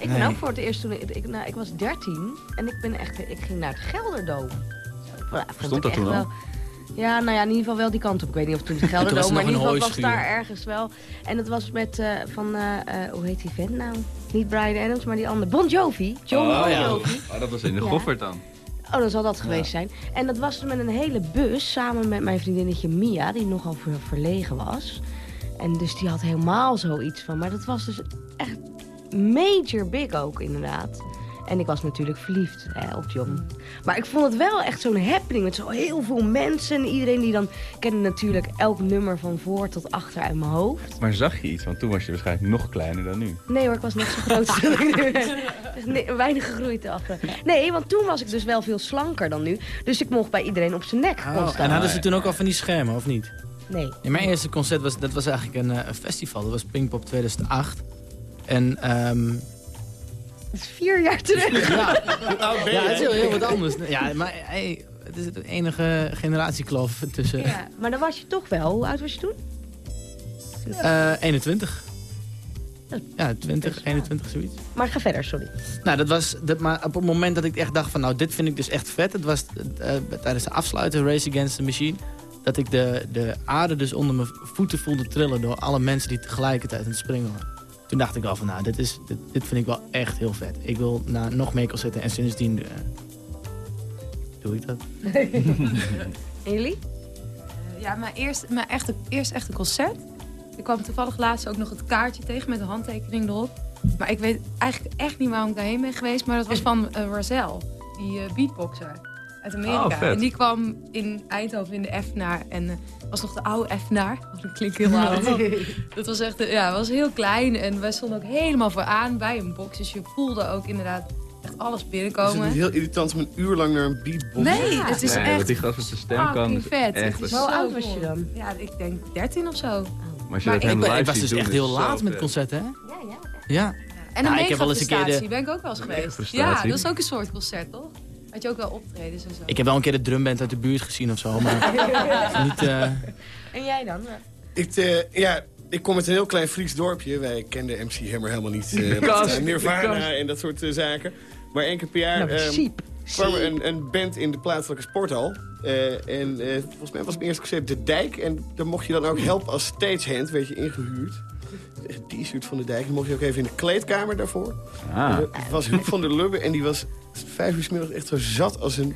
Ik ben ook voor het eerst toen ik, ik, nou, ik was 13 en ik ben echt, ik ging naar het Gelderdoom. Ja, vond Stond dat toen al? wel- Ja, nou ja, in ieder geval wel die kant op. Ik weet niet of toen (laughs) het Gelderdoom, was maar in ieder geval was daar ergens wel. En het was met eh, van, eh, eh, hoe heet die vent nou? Niet Brian Adams, maar die andere. Bon Jovi. John oh, Bon ja. Jovi. Oh, dat was in de Ja. Goffert dan. Oh, dan zal dat geweest zijn. En dat was met een hele bus, samen met mijn vriendinnetje Mia, die nogal ver- verlegen was. En dus die had helemaal zoiets van. Maar dat was dus echt major big ook, inderdaad. En ik was natuurlijk verliefd hè, op John. Maar ik vond het wel echt zo'n happening met zo heel veel mensen. En iedereen die dan kende natuurlijk elk nummer van voor tot achter uit mijn hoofd. Maar zag je iets? Want toen was je waarschijnlijk nog kleiner dan nu. Nee hoor, ik was net zo groot als ik nu ben. Ne- Weinig gegroeid af. Nee, want toen was ik dus wel veel slanker dan nu. Dus ik mocht bij iedereen op zijn nek Oh, en hadden ze toen ook al van die schermen, of niet? Nee. In mijn eerste concert was, dat was eigenlijk een, eh, een festival. Dat was Pinkpop 2008. En ehm is vier jaar terug. Ja, ben ja, je, het is heel, heel wat anders. Ja, maar hey, het is de enige generatiekloof tussen Ja, maar dan was je toch wel. Hoe oud was je toen? eh 21. Ja, 20, 21, zoiets. Maar ga verder, sorry. Nou, dat was, dat, maar op het moment dat ik echt dacht van, nou, dit vind ik dus echt vet. Het was eh, tijdens de afsluiter Race Against the Machine. Dat ik de, de aarde dus onder mijn voeten voelde trillen door alle mensen die tegelijkertijd aan het springen waren. Toen dacht ik al van, nou, dit, is, dit, dit vind ik wel echt heel vet. Ik wil naar nog meer concerten en sindsdien eh, doe ik dat. (laughs) En jullie? Ja, mijn eerste, mijn echte, eerst echte concert. Ik kwam toevallig laatst ook nog het kaartje tegen met een handtekening erop. Maar ik weet eigenlijk echt niet waarom ik daarheen ben geweest. Maar dat was (laughs) van eh Razel, die eh, beatboxer uit Amerika. Oh, en die kwam in Eindhoven in de Eftenaar. En eh, was nog de oude Eftenaar. Oh, (laughs) dat klinkt heel oud. dat was echt eh, ja, was heel klein. En wij stonden ook helemaal vooraan bij een box. Dus je voelde ook inderdaad echt alles Is het binnenkomen. niet heel irritant om een uur lang naar een beatbox? Nee, het is Nee, echt wat die gast met zijn stem kan, is vet. echt- Hoe zo oud was je dan? Ja, ik denk 13 of zo. Maar dat ik, hem ben- live ik was dus echt heel laat met concerten, hè? Ja, ja. Ja. En een Ja, ik heb wel eens een keer de- ben ik ook wel eens geweest. Ja, dat is ook een soort concert, toch? Had je ook wel optredens en zo. Ik heb wel een keer de drumband uit de buurt gezien of zo, maar (laughs) niet... eh, En jij dan? Ik, eh, ja, ik kom uit een heel klein Fries dorpje. Wij kenden MC Hammer helemaal niet. eh, De met, Nirvana kast. en dat soort zaken. Maar één keer per jaar Nou, ehm, kwam er een, een band in de plaatselijke sporthal. Eh, en eh, volgens mij was mijn eerste concert De Dijk. En daar mocht je dan ook helpen als stagehand, werd je ingehuurd. T-shirt van De Dijk. Dan mocht je ook even in de kleedkamer daarvoor. Ah. En Het was Huub van der Lubbe en die was vijf uur 's middags echt zo zat als een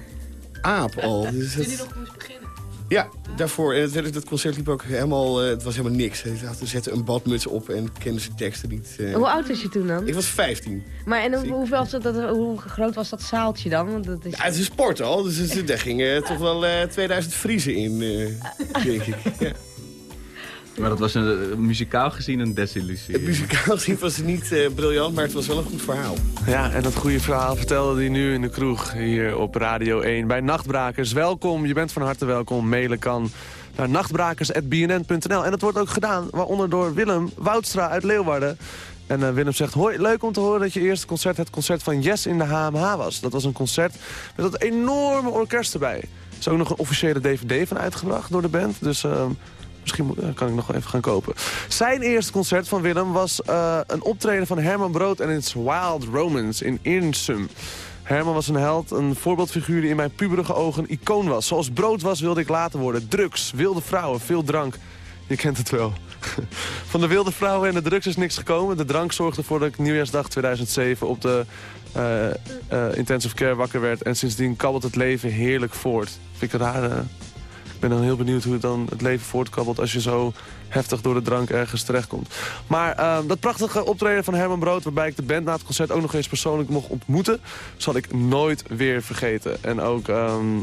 aap al. (laughs) Dus dat- nog moest beginnen. ja, daarvoor. En het, dat concert liep ook helemaal... eh, het was helemaal niks. Hij had- zette een badmuts op en kende zijn teksten niet. eh. Hoe oud was je toen dan? Ik was 15. Maar en hoe, was dat, dat- hoe groot was dat zaaltje dan? Want dat is... Ja, het is een sport al, dus het- daar gingen toch wel eh, 2000 Friesen in, eh, denk ik. (laughs) Ja. Maar dat was een, eh, muzikaal gezien een desillusie. Het (laughs) muzikaal gezien was het niet eh, briljant, maar het was wel een goed verhaal. Ja, en dat goede verhaal vertelde hij nu in de kroeg hier op Radio 1 bij Nachtbrakers. Welkom, je bent van harte welkom. Mailen kan naar nachtbrakers.bnn.nl. En dat wordt ook gedaan, waaronder door Willem Woudstra uit Leeuwarden. En eh, Willem zegt, hoi, leuk om te horen dat je eerste concert het concert van Yes in de HMH was. Dat was een concert met dat enorme orkest erbij. Er is ook nog een officiële dvd van uitgebracht door de band. Dus eh, misschien eh, kan ik nog wel even gaan kopen. Zijn eerste concert van Willem was eh, een optreden van Herman Brood en its Wild Romance in Insum. Herman was een held, een voorbeeldfiguur die in mijn puberige ogen een icoon was. Zoals brood was wilde ik later worden. Drugs, wilde vrouwen, veel drank. Je kent het wel. (laughs) Van de wilde vrouwen en de drugs is niks gekomen. De drank zorgde ervoor dat ik nieuwjaarsdag 2007 op de eh, intensive care wakker werd. En sindsdien kabbelt het leven heerlijk voort. Vind ik raar. eh. Ben dan heel benieuwd hoe het dan het leven voortkabbelt als je zo heftig door de drank ergens terechtkomt. Maar eh, dat prachtige optreden van Herman Brood... waarbij ik de band na het concert ook nog eens persoonlijk mocht ontmoeten... zal ik nooit weer vergeten. En ook ehm,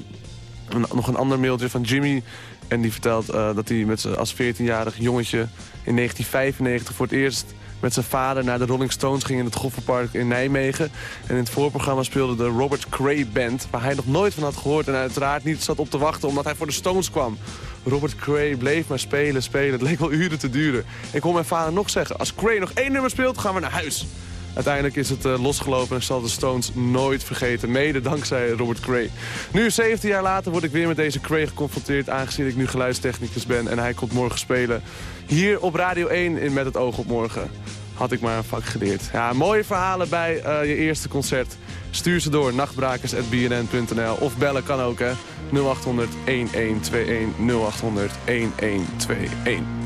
een- nog een ander mailtje van Jimmy... En die vertelt eh, dat hij met als 14-jarig jongetje in 1995 voor het eerst met zijn vader naar de Rolling Stones ging in het Gofferpark in Nijmegen. En in het voorprogramma speelde de Robert Cray Band, waar hij nog nooit van had gehoord en uiteraard niet zat op te wachten omdat hij voor de Stones kwam. Robert Cray bleef maar spelen, spelen. Het leek wel uren te duren. Ik hoor mijn vader nog zeggen, als Cray nog één nummer speelt, gaan we naar huis. Uiteindelijk is het eh, losgelopen en zal de Stones nooit vergeten. Mede dankzij Robert Cray. Nu, 17 jaar later, word ik weer met deze Cray geconfronteerd... aangezien ik nu geluidstechnicus ben en hij komt morgen spelen. Hier op Radio 1 in Met het Oog op Morgen. Had ik maar een vak geleerd. Ja, mooie verhalen bij eh, je eerste concert. Stuur ze door, nachtbrakers.bnn.nl. Of bellen kan ook, hè. 0800 1121 0800 1121. En?